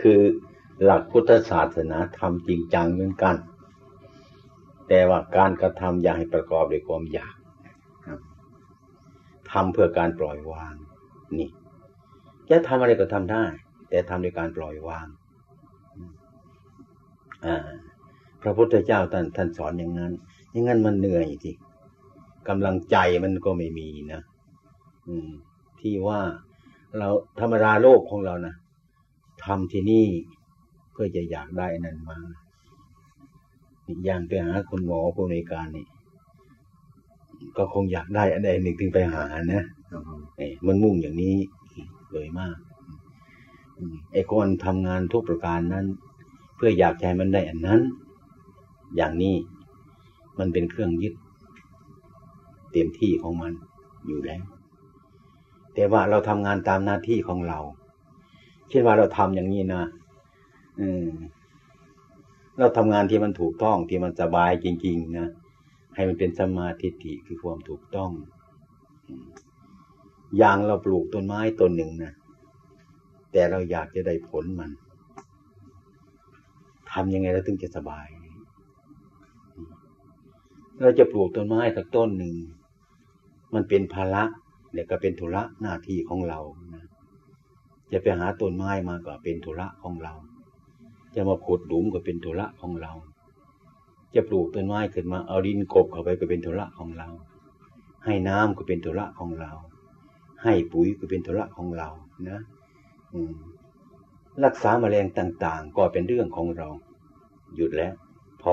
คือหลักพุทธศาสนาทำจริงจังเหมือนกัน แต่ว่าการกระทำอย่าให้ประกอบด้วยความอยากทำเพื่อการปล่อยวางนี่จะทำอะไรก็ทำได้ แต่ทำด้วยการปล่อยวางพระพุทธเจ้าท่านท่านสอนอย่างนั้น อย่างนั้นมันเหนื่อยทีกำลังใจมันก็ไม่มีนะ อืม ที่ว่าเราธรรมดาโลกของเรานะ ทำที่นี่เพื่อจะอยากได้นั่นมาอย่างไปหาคุณหมอผู้ในการนี่ก็คงอยากได้อะไรหนึ่งถึงไปหานะมันมุ่งอย่างนี้เลยมากไอ้คนทำงานทุกประการนั้น เพื่ออยากใจมันได้อันนั้น อย่างนี้มันเป็นเครื่องยึด เต็มที่ของมันอยู่แล้ว แต่ว่าเราทำงานตามหน้าที่ของเรา เช่นว่าเราทำอย่างนี้นะอืม เราทำงานที่มันถูกต้องที่มันสบายจริง ๆ นะให้มันเป็นสมาธิิคือความถูกต้องอย่างเราปลูกต้นไม้ต้นหนึ่งนะแต่เราอยากจะได้ผลมันทำยังไงเราถึงจะสบาย เราจะปลูกต้นไม้สักต้นหนึ่ง มันเป็นภาระเดี๋ยวก็เป็นธุระหน้าที่ของเรานะ จะไปหาต้นไม้มาก็เป็นธุระของเรา จะมาขุดหลุมก็เป็นธุระของเรา จะปลูกต้นไม้ขึ้นมาเอาดินกบเข้าไปก็เป็นธุระของเรา ให้น้ำก็เป็นธุระของเรา ให้ปุ๋ยก็เป็นธุระของเรานะรักษาแมลงต่าง ๆ ก็เป็นเรื่องของเรา หยุดแล้ว พอ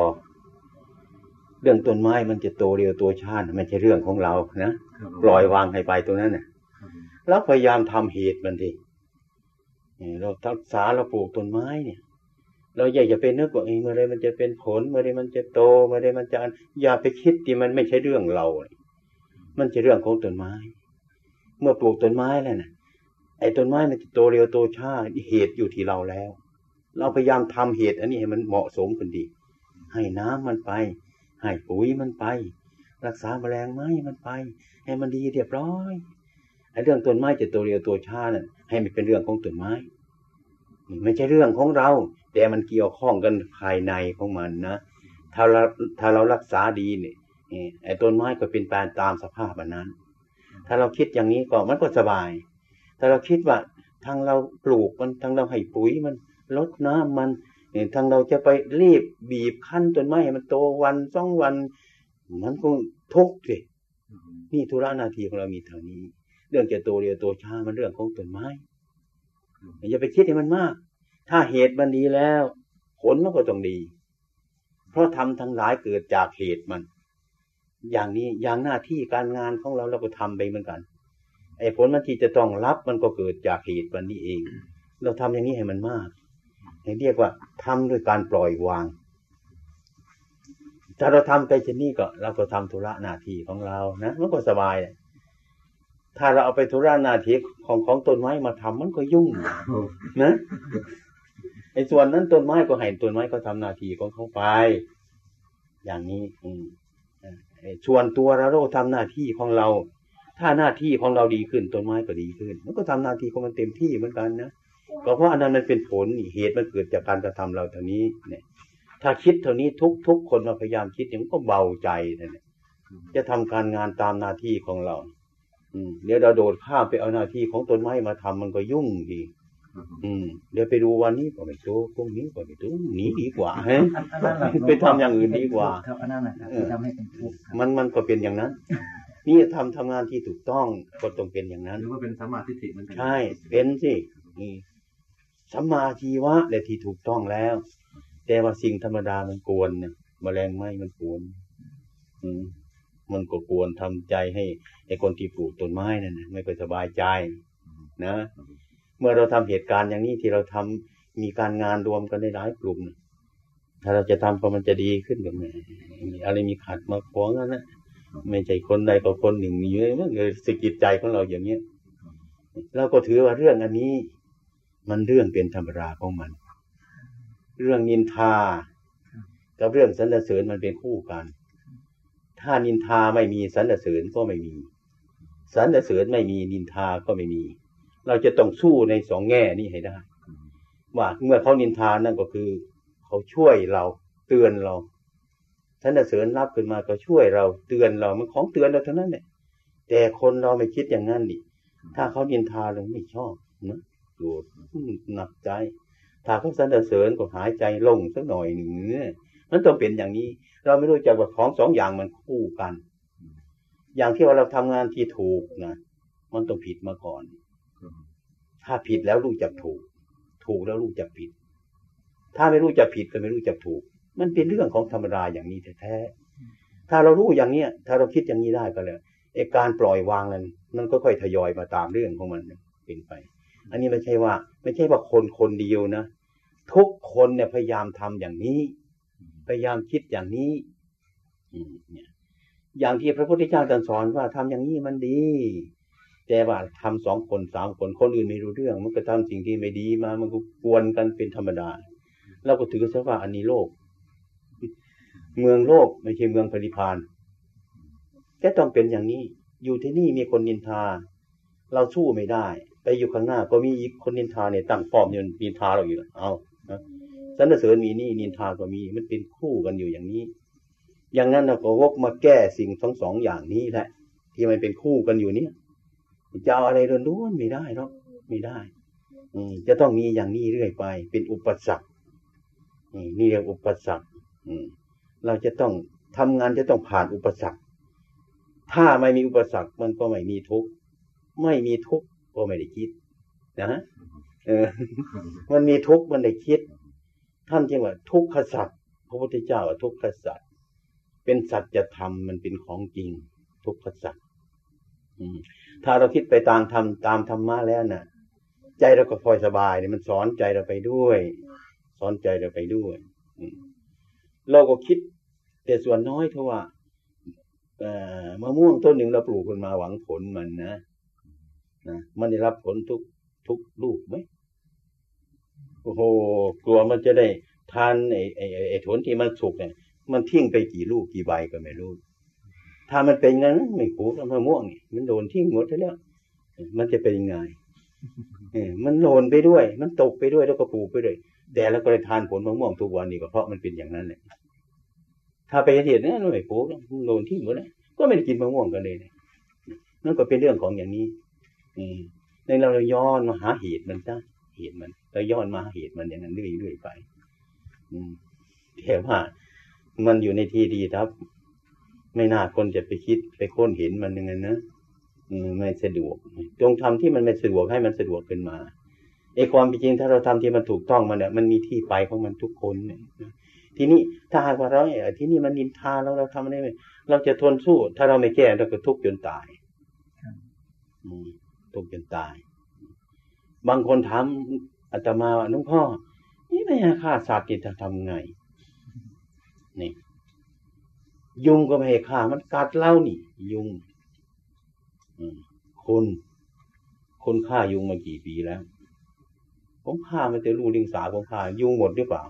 เรื่องต้นไม้มันจะโตเร็วตัวชาติไม่ใช่เรื่องของเรานะปล่อยวางให้ไปตรงนั้นนะ่ะแล้วพยายามทำเหตุมันที เราทักษาเราปลูกต้นไม้เนี่ย เราอยากจะเป็นนึกว่าเมื่อไรมันจะเป็นผล เมื่อไรมันจะโต เมื่อไรมันจะอย่าไปคิดที่มันไม่ใช่เรื่องเรา มันจะเรื่องของต้นไม้ เมื่อปลูกต้นไม้แล้วนะไอ้ต้นไม้มันจะโตเร็วโตช้าเหตุอยู่ที่เราแล้ว เราพยายามทำเหตุ อันนี้ให้มันเหมาะสมกันดี ให้น้ำมันไป ให้ปุ๋ยมันไป รักษาแมลงไม้มันไป ให้มันดีเรียบร้อยไอ้เรื่องต้นไม้จะโตเร็วโตช้านั่น ให้มันเป็นเรื่องของต้นไม้ไม่ใช่เรื่องของเรา แต่มันเกี่ยวข้องกันภายในของมันนะถ้าเราถ้าเรารักษาดีเนี่ยไอ้ต้นไม้ก็เป็นแปลตามสภาพแบบนั้น ถ้าเราคิดอย่างนี้ก็มันก็สบาย ถ้าเราคิดว่าทางเราปลูกมันทางเราให้ปุ๋ยมันลดน้ำมันทางเราจะไปรีบบีบขั้นต้นไม้ให้มันโตวันสองวัน มันคงทุกข์สินี่ธุระนาทีของเรามีเท่านี้ เรื่องจะโตเร็วโตช้ามันเรื่องของต้นไม้อย่าไปคิดให้มันมาก ถ้าเหตุมันดีแล้ว ผลมันก็ต้องดี เพราะทำทั้งหลายเกิดจากเหตุมัน อย่างนี้อย่างหน้าที่การงานของเราเราก็ทำไปเหมือนกัน ไอ้ผลมันที่จะต้องรับมันก็เกิดจากเหตุวันนี้เอง เราทำอย่างนี้ให้มันมากเรียกว่าทำด้วยการปล่อยวางถ้าเราทำไปเช่นนี้ก็เราก็ทำธุระหน้าที่ของเรานะมันก็สบาย ถ้าเราเอาไปธุระนาทีของของต้นไม้มาทำมันก็ยุ่งนะไอ้ส่วนนั้นต้นไม้ก็ให้ต้นไม้ก็ทำหน้าทีของเขาไป อย่างนี้ อืมส่วนตัวเราเราทำหน้าที่ของเรา ถ้าหน้าที่ของเราดีขึ้นต้นไม้ก็ดีขึ้น มันก็ทำหน้าที่ของมันเต็มที่เหมือนกันนะก็เพราะอันนั้นมันเป็นผลเหตุมันเกิดจากการกระทำเราเท่านี้เนี่ย ถ้าคิดเท่านี้ทุกทุกคนมาพยายามคิดอย่างก็เบาใจเนี่ยจะทำการงานตามหน้าที่ของเรา เดี๋ยวเราโดดข้ามไปเอาหน้าที่ของต้นไม้มาทำมันก็ยุ่งดีอืม เดี๋ยวไปดูวันนี้ก็ไม่โตพรุ่งนี้ก็ไม่โตหนีดีกว่าฮะไปทำอย่างอื่นดีกว่ามันมันก็เป็นอย่างนั้นนี่ทำทำงานที่ถูกต้องก็ต้องเป็นอย่างนั้นหรือว่าเป็นสัมมาทิฏฐิมันใช่เป็นสินี่สัมมาชีวะแต่ที่ถูกต้องแล้ว แต่ว่าสิ่งธรรมดามันกวนเนี่ยมแมลงไหมมันกวนอืม มันก็กวนทำใจให้ไอ้คนที่ปลูกต้นไม้นั่นไม่ไปสบายใจนะ เมื่อเราทำเหตุการณ์อย่างนี้ที่เราทำมีการงานรวมกันในหลายกลุ่ม ถ้าเราจะทำพอมันจะดีขึ้นแบบไหนอะไรมีขัดมาขวางนั่นนะไม่ใช่คนใดก็คนหนึ่งมีเยอะมันเลยสกิดใจของเราอย่างเนี้ยเราก็ถือว่าเรื่องอันนี้ มันเรื่องเป็นธรรมดาของมัน เรื่องนินทา กับเรื่องสรรเสริญมันเป็นคู่กัน ถ้านินทาไม่มีสรรเสริญก็ไม่มีสรรเสริญไม่มีนินทาก็ไม่มี เราจะต้องสู้ในสองแง่นี้ให้ได้ ว่าเมื่อเขานินทานั่นก็คือ เขาช่วยเราเตือนเราท่านเสริญรับขึ้นมาก็ช่วยเราเตือนเรามันของเตือนเราเท่านั้นเนี่ยแต่คนเราไม่คิดอย่างนั้นดิถ้าเขานินทาเราไม่ชอบนะโกรธหนักใจ ถ้าเขาสรรเสริญก็หายใจลงสักหน่อยหนึ่งเนี่ย มันต้องเป็นอย่างนี้ เราไม่รู้จักว่าของสองอย่างมันคู่กัน อย่างที่ว่าเราทำงานที่ถูกนะมันต้องผิดมาก่อน ถ้าผิดแล้วรู้จักถูก ถูกแล้วรู้จักผิด ถ้าไม่รู้จักผิดก็ไม่รู้จักถูก มันเป็นเรื่องของธรรมดาอย่างนี้แท้ๆถ้าเรารู้อย่างเนี้ย ถ้าเราคิดอย่างนี้ได้ก็เลยไอ้การปล่อยวางนั้นมันก็ค่อยทยอยมาตามเรื่องของมันเป็นไป อันนี้ไม่ใช่ว่า ไม่ใช่ว่าคนคนเดียวนะทุกคนเนี่ยพยายามทำอย่างนี้ พยายามคิดอย่างนี้อย่างที่พระพุทธเจ้าตรัสสอนว่าทำอย่างนี้มันดี แต่ว่าทำสองคนสามคนคนอื่นไม่รู้เรื่อง มันก็ทำสิ่งที่ไม่ดีมา มันก็กวนกันเป็นธรรมดาเราก็ถือซะว่าอันนี้โลก เมืองโลกไม่ใช่เมืองผลิพานจะต้องเป็นอย่างนี้ อยู่ที่นี่มีคนนินทา เราสู้ไม่ได้ ไปอยู่ข้างหน้า ก็มีอีกคนนินทาเนี่ยตั้งป้อมยืนนินทาเราอยู่เอา สรรเสริญมีนี่นินทาก็มี มันเป็นคู่กันอยู่อย่างนี้ อย่างนั้นเราก็วกมาแก้สิ่งทั้งสองอย่างนี้แหละ ที่มันเป็นคู่กันอยู่เนี่ยจะเอาอะไรล้วนไม่ได้หรอกไม่ได้ อืจะต้องมีอย่างนี้เรื่อยไป เป็นอุปสรรคนี่เรียกอุปสรรคเราจะต้องทำงานจะต้องผ่านอุปสรรค ถ้าไม่มีอุปสรรคมันก็ไม่มีทุกข์ไม่มีทุกข์ก็ไม่ได้คิด นะเออมันมีทุกข์มันได้คิด ท่านจึงว่าทุกขสัตว์พระพุทธเจ้าว่าทุกขสัตว์เป็นสัจธรรมมันเป็นของจริง ทุกขสัตว์ถ้าเราคิดไปตามธรรมตามธรรมะแล้วนะ่ะ ใจเราก็พลอยสบายเนี่ยมันสอนใจเราไปด้วย สอนใจเราไปด้วยเราก็คิด แต่ส่วนน้อยเท่าว่ามะม่วงต้นหนึ่งเราปลูกขึ้นมาหวังผลมันนะนะมันได้รับผลทุกทุกลูกไหม โอ้โหกลัวมันจะได้ทานไอ้ไอ้ไอ้ผลที่มันสุกเนี่ย มันทิ้งไปกี่ลูกกี่ใบก็ไม่รู้ ถ้ามันเป็นงั้นไม่ปลูกมะม่วงนี่มันโดนทิ้งหมดแล้วมันจะเป็นยังไงเออมันโลนไปด้วย มันตกไปด้วยแล้วก็ปลูกไปด้วย แต่แล้วก็ได้ทานผลมะม่วงทุกวันนี้ก็เพราะมันเป็นอย่างนั้นเนี่ยถ้าไปเหตุนั้นไม่ปลูกโดนทิ้งหมดเลยก็ไม่ได้กินมะม่วงกันเลยนั่นก็เป็นเรื่องของอย่างนี้ในเราเราย้อนมาหาเหตุมันจ้าเหตุมัน เราย้อนมาเหตุมันอย่างนั้นเรื่อยๆไป อืมแต่ว่ามันอยู่ในที่ดีครับ ไม่น่าคนจะไปคิดไปค้นเห็นมันยังไงนะอืมไม่สะดวกจงทำที่มันไม่สะดวกให้มันสะดวกขึ้นมาไอ้ความจริงถ้าเราทำที่มันถูกต้องมันเนี่ยมันมีที่ไปของมันทุกคนเนี่ยทีนี้ถ้าหากว่าเราที่นี่มันนินทาเราเราทำอะไรไม่เราจะทนสู้ ถ้าเราไม่แก้เราก็ทุกข์จนตายทุกข์จนตาย บางคนถาม อาตมาว่าน้องพ่อ นี่ไม่ให้ฆ่าสัตว์จะทำไง นี่ ยุงก็ไม่ให้ฆ่า มันกัดเล่านี่ ยุงคุณคุณฆ่ายุงมากี่ปีแล้ว ผมฆ่ามันจะรู้ลิงสาผมฆ่า ยุงหมดหรือเปล่า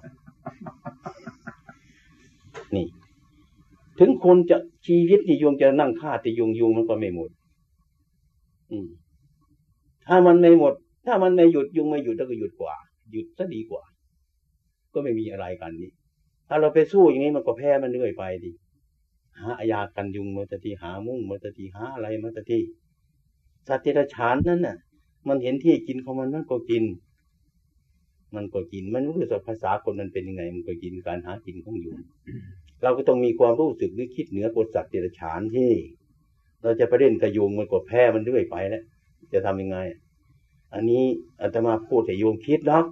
นี่ ถึงคนจะชีวิตที่ยุงจะนั่งฆ่าแต่ยุงยุงมันก็ไม่หมด อืมถ้ามันไม่หมด ถ้ามันไม่หยุดยุงไม่หยุดแล้วก็หยุดกว่า หยุดซะดีกว่า ก็ไม่มีอะไรกันนี่ถ้าเราไปสู้อย่างนี้มันก็แพ้มันเหนื่อยไปดิหาอายากันยุงมาตทีหามุ้งมาตทีหาอะไรมาตทีสัตว์เดรัจฉานนั้นน่ะ มันเห็นที่กินของมันนั่นก็กิน มันก็กิน มันรู้สึกภาษาคนมันเป็นยังไง มันก็กินการหากินของยุงเราก็ต้องมีความรู้สึกนึกคิดเหนือกฎสัตว์เดรัจฉานที่ เราจะไปเล่นกระยุงมันก็แพ้มันเรื่อยไปแล้วจะทำยังไง อันนี้อาตมาพูดแต่โยมคิดนัก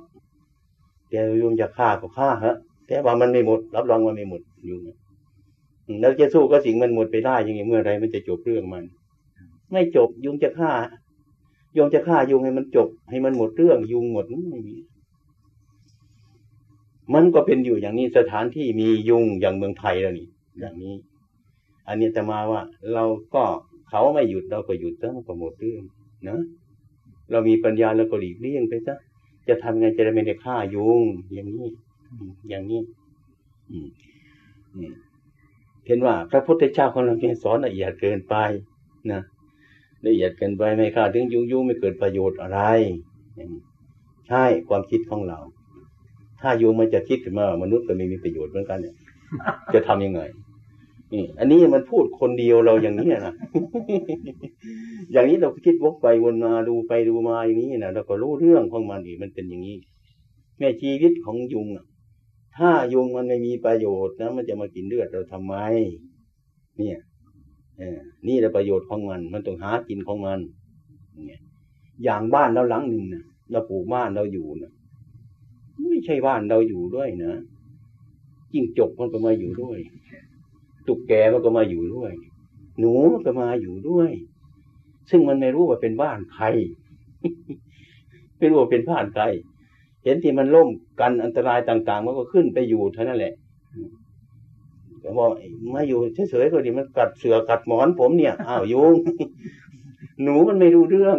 แต่โยมจะฆ่าก็ฆ่าฮะ แต่ว่ามันไม่หมด รับรองว่าไม่หมดยุงแล้วจะสู้ก็สิ่งมันหมดไปได้ยังไงเมื่อไรมันจะจบเรื่องมัน ไม่จบยุงจะฆ่ายุงจะฆ่ายุงให้มันจบ ให้มันหมดเรื่องยุงหมดไม่มีมันก็เป็นอยู่อย่างนี้สถานที่มียุงอย่างเมืองไทยแล้วนี่อย่างนี้ อันนี้จะมาว่า เราก็เขาไม่หยุดเราก็หยุดแล้วมันก็หมดเรื่องนะ เรามีปัญญาเราก็หลีกเลี่ยงไปซะจะทำไงจะได้ไม่ได้ฆ่ายุงอย่างนี้อย่างนี้เห็นว่า พระพุทธเจ้าของเราเนี่ยสอนละเอียดเกินไปนะละเอียดเกินไปไม่ฆ่าถึงยุงยุงไม่เกิดประโยชน์อะไรใช่ความคิดของเรา ถ้าโยมมันจะคิดขึ้นมามนุษย์ก็ไม่มีประโยชน์เหมือนกันเนี่ยจะทํำยังไง นี่อันนี้มันพูดคนเดียวเราอย่างนี้นะอย่างนี้เราคิดวกไปวนมาดูไปดูมาอย่างนี้นะเราก็รู้เรื่องของมันอีกมันเป็นอย่างนี้แม่ชีวิตของยุงถ้ายุงมันไม่มีประโยชน์นะมันจะมากินเลือดเราทำไม เนี่ยนี่แหละประโยชน์ของมัน มันต้องหากินของมันอย่างบ้านเราหลังหนึ่งนะเราปลูกบ้านเราอยู่นะไม่ใช่บ้านเราอยู่ด้วยนะจิ้งจกมันก็มาอยู่ด้วย ตุกแกมันก็มาอยู่ด้วย หนูมันก็มาอยู่ด้วย ซึ่งมันไม่รู้ว่าเป็นบ้านใครไม่รู้ว่าเป็นบ้านใครเห็นที่มันล่มกันอันตรายต่าง ๆ มันก็ขึ้นไปอยู่เท่านั้นแหละก็บอกมาอยู่เฉยๆก็ดีมันกัดเสือกัดหมอนผมเนี่ยอ้าวยุงหนูมันไม่รู้เรื่อง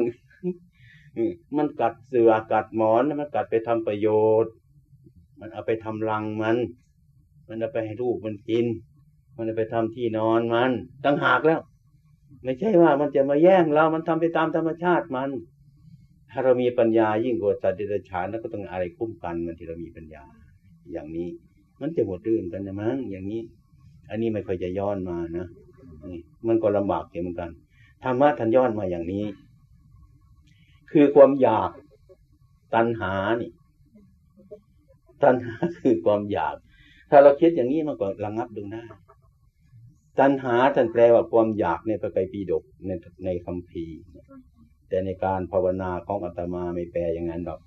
มันกัดเสือกัดหมอนมันกัดไปทำประโยชน์ มันเอาไปทำรังมัน มันเอาไปให้ลูกมันกิน มันไปทำที่นอนมันตั้งหากแล้ว ไม่ใช่ว่ามันจะมาแย่งเรา มันทำไปตามธรรมชาติมัน ถ้าเรามีปัญญายิ่งกว่าสัตว์เดรัจฉานแล้วก็ต้องอะไรคุ้มกันมันที่เรามีปัญญา อย่างนี้ มันจะหมดเรื่องกันนะมั้งอย่างนี้ อันนี้ไม่ค่อยจะย้อนมานะมันก็ลำบากเหมือนกันธรรมะท่านย้อนมาอย่างนี้ คือความอยากตัณหานี่ตัณหาคือความอยาก ถ้าเราคิดอย่างนี้มันก็ระงับดูได้ ตัณหาท่านแปลว่าความอยากในพระไตรปิฎกในในคำพีแต่ในการภาวนาของอาตมาไม่แปลอย่างนั้นหรอก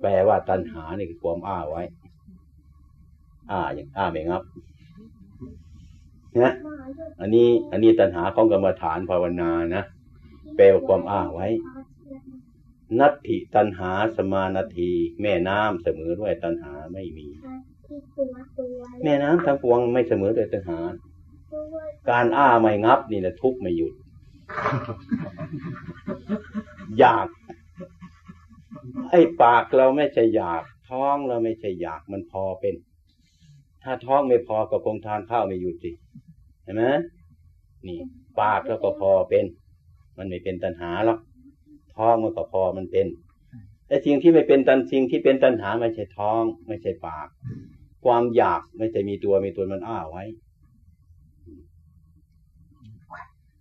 แปลว่าตัณหานี่คือความอ้าไว้ อ้าอย่างอ้าไม่งับนะอันนี้อันนี้ตัณหาของกรรมฐานภาวนานะแปลว่าความอ้าไว้ นัตถิตันหาสมานาทีแม่น้ำเสมอด้วยตันหาไม่มี แม่น้ำทั้งปวงไม่เสมอด้วยตันหา การอ้าไม่งับนี่แหละทุกไม่หยุด อยาก ไอ้ปากเราไม่ใช่อยาก ท้องเราไม่ใช่อยากมันพอเป็น ถ้าท้องไม่พอก็คงทานข้าวไม่หยุดสิเห็นไหมนี่ปากเราก็พอเป็น มันไม่เป็นตัณหาหรอกท้องมันก็พอมันเป็นแต่สิ่งที่ไม่เป็นตันสิ่งที่เป็นตันหาไม่ใช่ท้อง ไม่ใช่ปาก ความอยากไม่ใช่มีตัวมีตนมันอ้าไว้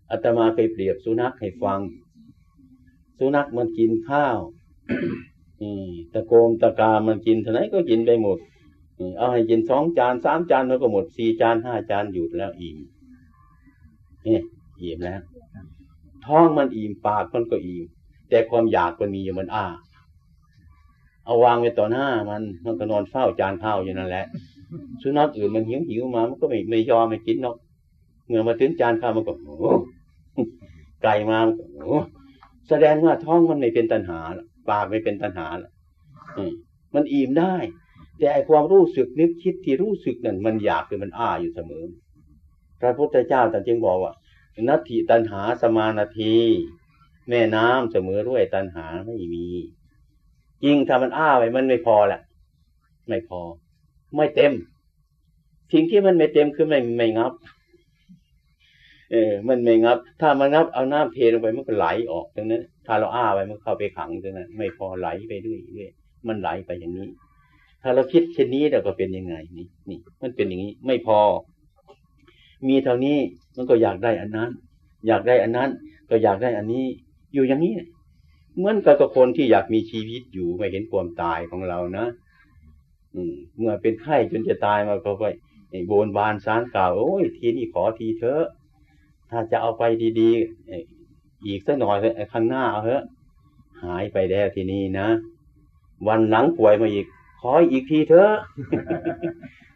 อาตมาเคยเปรียบสุนัขให้ฟัง สุนัขมันกินข้าวตะโกมตะกามันกินเท่าไหร่ก็กินไปหมดเอาให้กินสองจานสามจานมันก็หมดสี่จานห้าจานหยุดแล้วอิ่มนี่อิ่มแล้ว ท้องมันอิ่มปากมันก็อิ่มแต่ความอยากมันมีอยู่มันอ้า เอาวางไว้ต่อหน้ามันมันก็นอนเฝ้าจานข้าวอยู่นั่นแหละสุนัขอื่นมันหิวหิวมามันก็ไม่ไม่ยอมไม่กินนกเมื่อมาถึงจานข้าวมันก็โไก่มาโอ้แสดงว่าท้องมันไม่เป็นตัณหาปากไม่เป็นตัณหาละมันอิ่มได้ แต่ไอความรู้สึกนึกคิดที่รู้สึกนั่นมันอยากคือมันอ้าอยู่เสมอ พระพุทธเจ้าแต่จึงบอกว่านัตถิตัณหาสมานาที แม่น้ำเสมอด้วยตันหาไม่มีจริงถ้ามันอ้าไปมันไม่พอแหละไม่พอ ไม่เต็มสิ่งที่มันไม่เต็มคือไม่ไม่งับ เออ มันไม่งับ ถ้ามันงับเอาน้ำเทลงไปมันก็ไหลออกตรงนั้น ถ้าเราอ้าไปมันเข้าไปขังตรงนั้น ไม่พอไหลไปเรื่อยเรื่อยมันไหลไปอย่างนี้ ถ้าเราคิดเช่นนี้เราก็เป็นยังไงนี่นี่มันเป็นอย่างนี้ไม่พอ มีเท่านี้มันก็อยากได้อันนั้น อยากได้อันนั้น ก็อยากได้อันนี้ อยู่อย่างนี้เหมือนกับคนที่อยากมีชีวิตอยู่ไม่เห็นความตายของเรานะอืมเมื่อเป็นไข้จนจะตายมาก็ไปโบนบานสารกล่าวโอ้ยทีนี้ขอทีเถอะ ถ้าจะเอาไปดีๆ อีกสักหน่อยข้างหน้าเอาเถอะ หายไปแล้วทีนี้นะ วันหลังป่วยมาอีก ขออีกทีเถอะ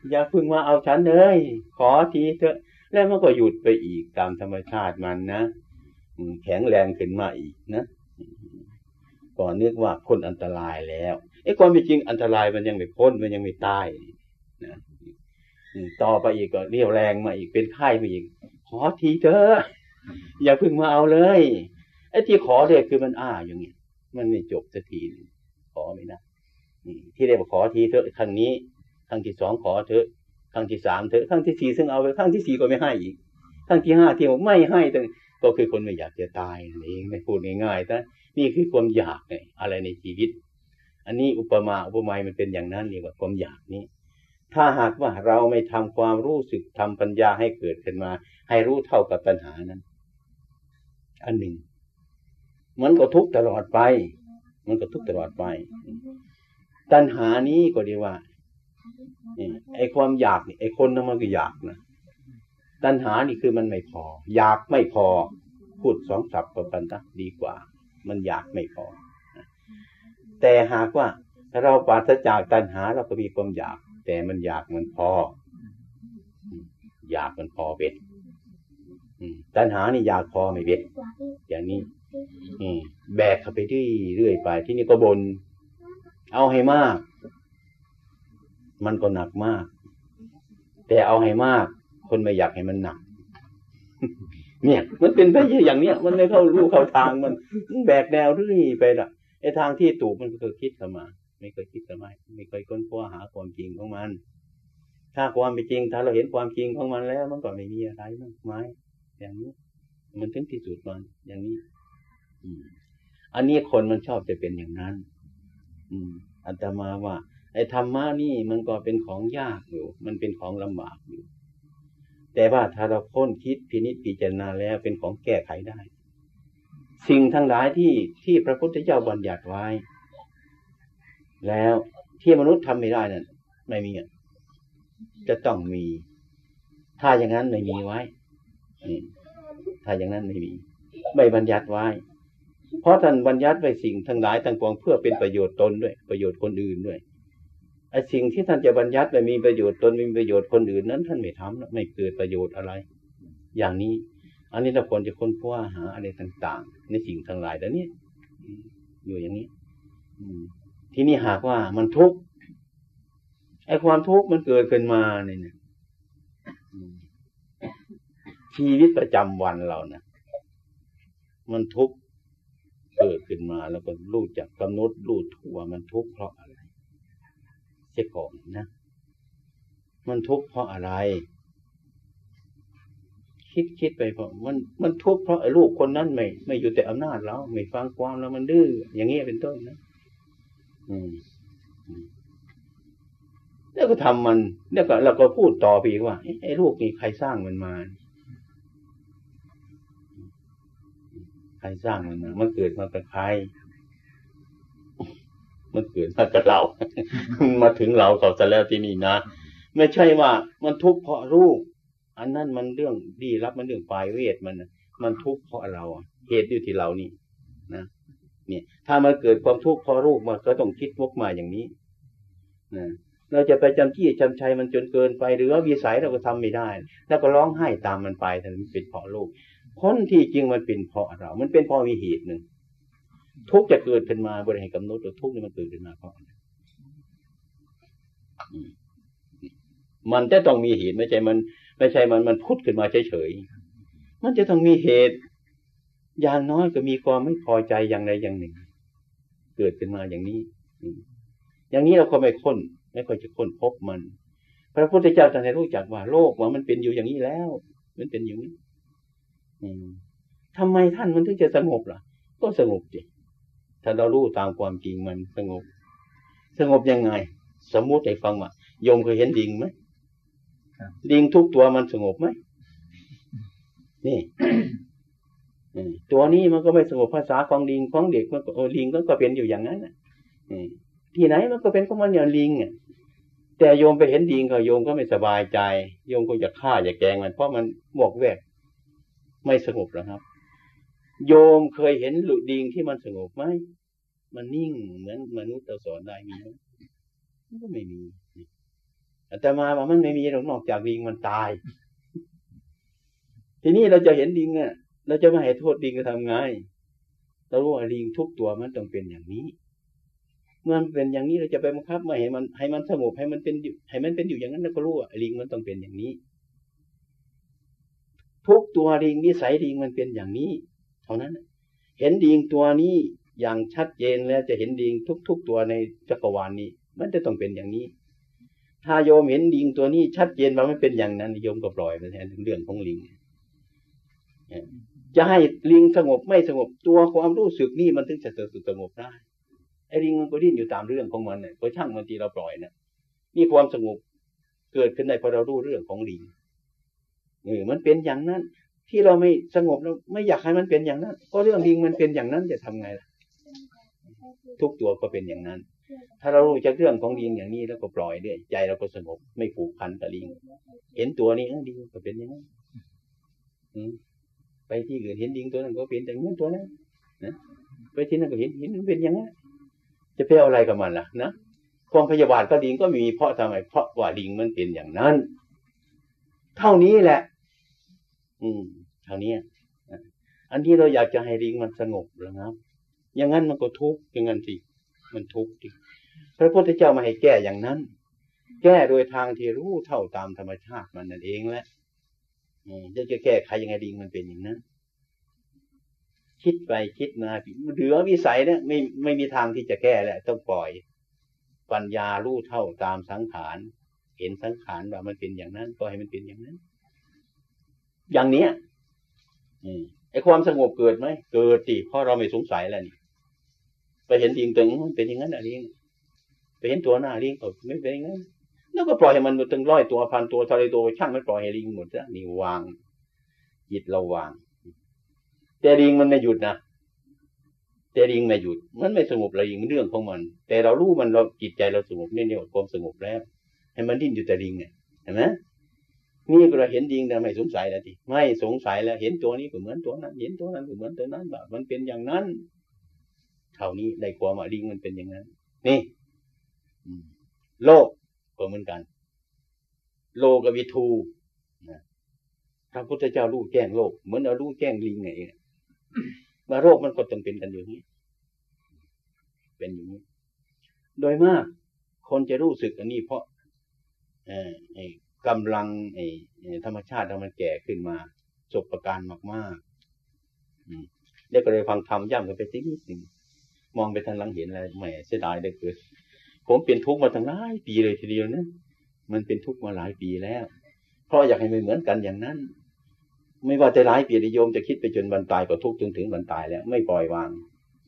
อย่าพึ่งมาเอาฉันเลยขอทีเถอะ แล้วมันก็หยุดไปอีกตามธรรมชาติมันนะแข็งแรงขึ้นมาอีกนะก่อนนึกว่าพ้นอันตรายแล้วไอ้ความเป็นจริงอันตรายมันยังไม่พ้นมันยังไม่ตายนะต่อไปอีกก็เรียวแรงมาอีกเป็นไข้มาอีก ขอทีเถอะอย่าพึ่งมาเอาเลยไอ้ที่ขอเด็กคือมันอ้าอย่างเงี้ยมันไม่จบสักทีขอไม่ได้ที่เรียกขอทีเถอะครั้งนี้ครั้งที่สองขอเถอะครั้งที่สามเถอะครั้งที่สี่ซึ่งเอาไปครั้งที่สี่ก็ไม่ให้อีกครั้งที่ห้าที่บอกไม่ให้ตั้งก็คือคนไม่อยากจะตายนั่นเองไม่พูดง่ายๆแต่นี่คือความอยากไงอะไรในชีวิต อันนี้อุปมาอุปไมยมันเป็นอย่างนั้นเรียกว่าความอยากนี้ ถ้าหากว่าเราไม่ทำความรู้สึกทำปัญญาให้เกิดขึ้นมา ให้รู้เท่ากับปัญหานั้น อันหนึ่ง มันก็ทุกตลอดไป มันก็ทุกตลอดไป ตัณหานี้ก็ดีว่าไอ้ความอยากไอ้คนนั้นมันก็อยากนะตัณหานี่คือมันไม่พอ อยากไม่พอ พูดสองสับกับกันนะดีกว่า มันอยากไม่พอ แต่หากว่าเราปราศจากตัณหาเราก็มีความอยาก แต่มันอยากมันพอ อยากมันพอเป็น ตัณหานี่อยากพอไม่เป็นอย่างนี้แบกเข้าไปที่เรื่อยไป ที่นี่ก็บน เอาให้มาก มันก็หนักมาก แต่เอาให้มาก คนไม่อยากให้มันหนัก เนี่ย มันเป็นไปอย่างเนี้ย มันไม่เข้ารู้เข้าทางมัน แบกแนวเรื่อยไปละไอ้ทางที่ถูกมันเคยคิดเข้ามา ไม่เคยคิดเข้ามาไม่เคยค้นคว้าหาความจริงของมัน ถ้าความเป็นจริง ถ้าเราเห็นความจริงของมันแล้ว มันก็ไม่มีอะไรมากมาย อย่างนี้ มันถึงที่สุดมันอย่างนี้ อืม อันนี้คนมันชอบจะเป็นอย่างนั้น อืมอัตมาว่า ไอ้ธรรมะนี่มันก็เป็นของยากอยู่ มันเป็นของลำบากอยู่ แต่ว่าถ้าเราค้นคิดพินิจพิจารณาแล้วเป็นของแก้ไขได้ สิ่งทั้งหลายที่ที่พระพุทธเจ้าบัญญัติไว้ แล้วที่มนุษย์ทำไม่ได้นั่นไม่มีจะต้องมี ถ้าอย่างนั้นไม่มีไว้ ถ้าอย่างนั้นไม่มี ไม่บัญญัติไว้ เพราะท่านบัญญัติไว้สิ่งทั้งหลายทั้งปวงเพื่อเป็นประโยชน์ตนด้วย ประโยชน์คนอื่นด้วยไอ้สิ่งที่ท่านจะบัญญัติไปมีประโยชน์ตนมีประโยชน์คนอื่นนั้น ท่านไม่ทำไม่เกิดประโยชน์อะไร อย่างนี้ อันนี้เราควรจะค้นคว้าหาอะไรต่าง ๆ ในสิ่งทั้งหลายแต่นี้อยู่อย่างนี้ที่นี่หากว่ามันทุกข์ไอ้ความทุกข์มันเกิดขึ้นมาเนี่ย ชีวิตประจำวันเรานะมันทุกข์เกิดขึ้นมา แล้วก็รู้จักกำหนดรู้ทั่วมันทุกข์เพราะอะไรเสียก่อนนะมันทุกข์เพราะอะไร คิดคิดไปเพราะมันมันทุกข์เพราะไอ้ลูกคนนั้นไม่ ไม่อยู่แต่อำนาจเราไม่ฟังความแล้วมันดื้ออย่างนี้เป็นต้นนะอืมแล้วก็ทำมันแล้วก็เราก็พูดต่อไปว่าไอ้ลูกนี่ใครสร้างมันมา ใครสร้างมันมามันเกิดมากับใครมันเกิดมากับเรา มาถึงเราเขาจะแล้วที่นี่นะ ไม่ใช่ว่ามันทุกข์เพราะรูป อันนั้นมันเรื่องดีรับมันเรื่องปลายเวทมัน มันทุกข์เพราะเราเหตุอยู่ที่เรานี่นะเนี่ย ถ้ามันเกิดความทุกข์เพราะรูปมันก็ต้องคิดวกมาอย่างนี้นะเราจะไปจำจี้จำชัยมันจนเกินไป หรือว่าวิสัยเราก็ทำไม่ได้ แล้วก็ร้องไห้ตามมันไปแต่มันเป็นเพราะรูป คนที่จริงมันเป็นเพราะเรา มันเป็นเพราะมีเหตุหนึ่งทุกจะเกิดขึ้นมาบริหารกำหนดตัวทุกนี่มันเกิดขึ้นมาเพราะอะไรมันจะต้องมีเหตุไม่ใช่มัน ไม่ใช่มันมันพุทขึ้นมาเฉยๆมันจะต้องมีเหตุ อย่างน้อยก็มีความไม่พอใจอย่างใดอย่างหนึ่ง เกิดขึ้นมาอย่างนี้อย่างนี้เราก็ไม่ค้นไม่ค่อยจะค้นพบมัน พระพุทธเจ้าท่านรู้จักว่าโลกว่ามันเป็นอยู่อย่างนี้แล้ว มันเป็นอย่างนี้ ทำไมท่านมันถึงจะสงบล่ะ ก็สงบจิถ้าเรารู้ตามความจริงมันสงบ สงบยังไง สมมุติให้ฟังว่าโยมเคยเห็นดิงไหมดิงทุกตัวมันสงบไหมนี่ตัวนี้มันก็ไม่สงบภาษาของลิงของเด็กมันก็ลิงก็ก็เป็นอยู่อย่างนั้นที่ไหนมันก็เป็นของมันอย่างลิงอะแต่โยมไปเห็นดิงก็โยมก็ไม่สบายใจ โยมก็จะฆ่าจะแกงมันเพราะมันหมวกแวก ไม่สงบหรอกครับ โยมเคยเห็นหลุดิงที่มันสงบไหมมันนิ่งเหมือนมนุษย์เราสอนได้มีไหมก็ไม่มีแต่มาว่ามันไม่มีหรอกนอกจากดิงมันตาย ทีนี้เราจะเห็นดิงอะ เราจะม่ให้โทษดิงก็ทำไงเรารู้ว่าดิงทุกตัวมันต้องเป็นอย่างนี้ เมื่อมันเป็นอย่างนี้เราจะไปบังคับมาให้มันให้มันสงบให้มันเป็นให้มันเป็นอยู่อย่างนั้นเราก็รู้ว่าลิงมันต้องเป็นอย่างนี้ ทุกตัวลิงนิสัยลิงมันเป็นอย่างนี้ เท่านั้น เห็นดิงตัวนี้อย่างชัดเจนแล้วจะเห็นดิงทุก ๆ ตัวในจักรวาลนี้ มันจะต้องเป็นอย่างนี้ ถ้าโยมเห็นดิงตัวนี้ชัดเจนว่าไม่เป็นอย่างนั้นโยมก็ปล่อยไปแทนเรื่องของลิงจะให้ลิงสงบไม่สงบตัวความรู้สึกนี่มันถึงจะสงบได้ไอ้ลิงมันก็ดิ้นอยู่ตามเรื่องของมันเนี่ยก็ช่างมันทีเราปล่อยนะนี่ความสงบเกิดขึ้นได้พอเรารู้เรื่องของลิง เออมันเป็นอย่างนั้น ที่เราไม่สงบเราไม่อยากให้มันเป็นอย่างนั้น ก็เรื่องลิงมันเป็นอย่างนั้นจะทำไงล่ะทุกตัวก็เป็นอย่างนั้น ถ้าเรารู้จากเรื่องของลิงอย่างนี้แล้วก็ปล่อยเรื่ยใจเราก็สงบไม่ผูกพันกับลิงเห็นตัวนี้ลิงก็เป็นอย่างนั้นไปที่อื่นเห็นลิงตัวนั้นก็เป็นอย่างนั้นตัวนั้นนะไปที่นั่นก็เห็นเห็นมันเป็นอย่างนั้นจะไปเอาอะไรกับมันล่ะนะความพยาบาทก็ลิงก็มีเพราะทำไมเพราะว่าลิงมันเป็นอย่างนั้น เท่านี้แหละ อืมท่านี้อันที่เราอยากจะให้ลิงมันสงบแล้วครับ อย่างนั้นมันก็ทุกข์อย่างนั้นสิมันทุกข์ดิพระพุทธเจ้ามาให้แก้อย่างนั้น แก้โดยทางที่รู้เท่าตามธรรมชาติมันนั่นเองแหละจะจะแก้ไขยังไงลิงมันเป็นอย่างนั้น คิดไปคิดมาเหลือวิสัยเนี่ยไม่ไม่มีทางที่จะแก้แหละต้องปล่อย ปัญญารู้เท่าตามสังขารเห็นสังขารว่ามันเป็นอย่างนั้น ก็ให้มันเป็นอย่างนั้น อย่างเนี้ยไอ้ความสงบเกิดไหมเกิดติเพราะเราไม่สงสัยแล้วนี่ไปเห็นลิงตึงมันเป็นอย่างนั้นอะลิงไปเห็นตัวหน้าลิงก็ไม่เป็นอย่างนั้นแล้วก็ปล่อยให้มันตึงร้อยตัวพันตัวทะเลตัวช่างมันปล่อยให้ลิงหมดซะนี่วางจิตเราวาง แต่ลิงมันไม่หยุดนะแต่ลิงไม่หยุด มันไม่สงบเลยลิงเรื่องของมัน แต่เรารู้มันเราจิตใจเราสงบนี่เนี่ยความสงบแล้ว ให้มันดิ้นอยู่แต่ลิงเนี่ยเห็นไหม นี่เราเห็นลิงแต่ไม่สงสัยแล้วทีไม่สงสัยแล้ว เห็นตัวนี้ก็เหมือนตัวนั้น เห็นตัวนั้นก็เหมือนตัวนั้นแบบมันเป็นอย่างนั้นเท่านี้ได้ความว่าลิงมันเป็นอย่างนั้น นี่โลกก็เหมือนกัน โลกวิทูพระพุทธเจ้ารู้แจ้งโลกเหมือนเรารู้แจ้งลิงไงมาโรคมันก็ต้องเป็นกันอย่างนี้ เป็นอย่างนี้ โดยมาก คนจะรู้สึกอันนี้เพราะอ กำลังไอ้ธรรมชาติเรามันแก่ขึ้นมาจบประการมากๆเรียกก็เลยฟังธรรมย่ำกันไปสักนิดหนึ่งมองไปทางหลังเห็นอะไรแหมเสียดายได้เกิดผมเป็นทุกข์มาตั้งหลายปีเลยทีเดียวนะมันเป็นทุกข์มาหลายปีแล้ว เพราะอยากให้มันเหมือนกันอย่างนั้น ไม่ว่าจะหลายปีนิยมจะคิดไปจนวันตายก็ทุกข์จนถึงวันตายแล้ว ไม่ปล่อยวาง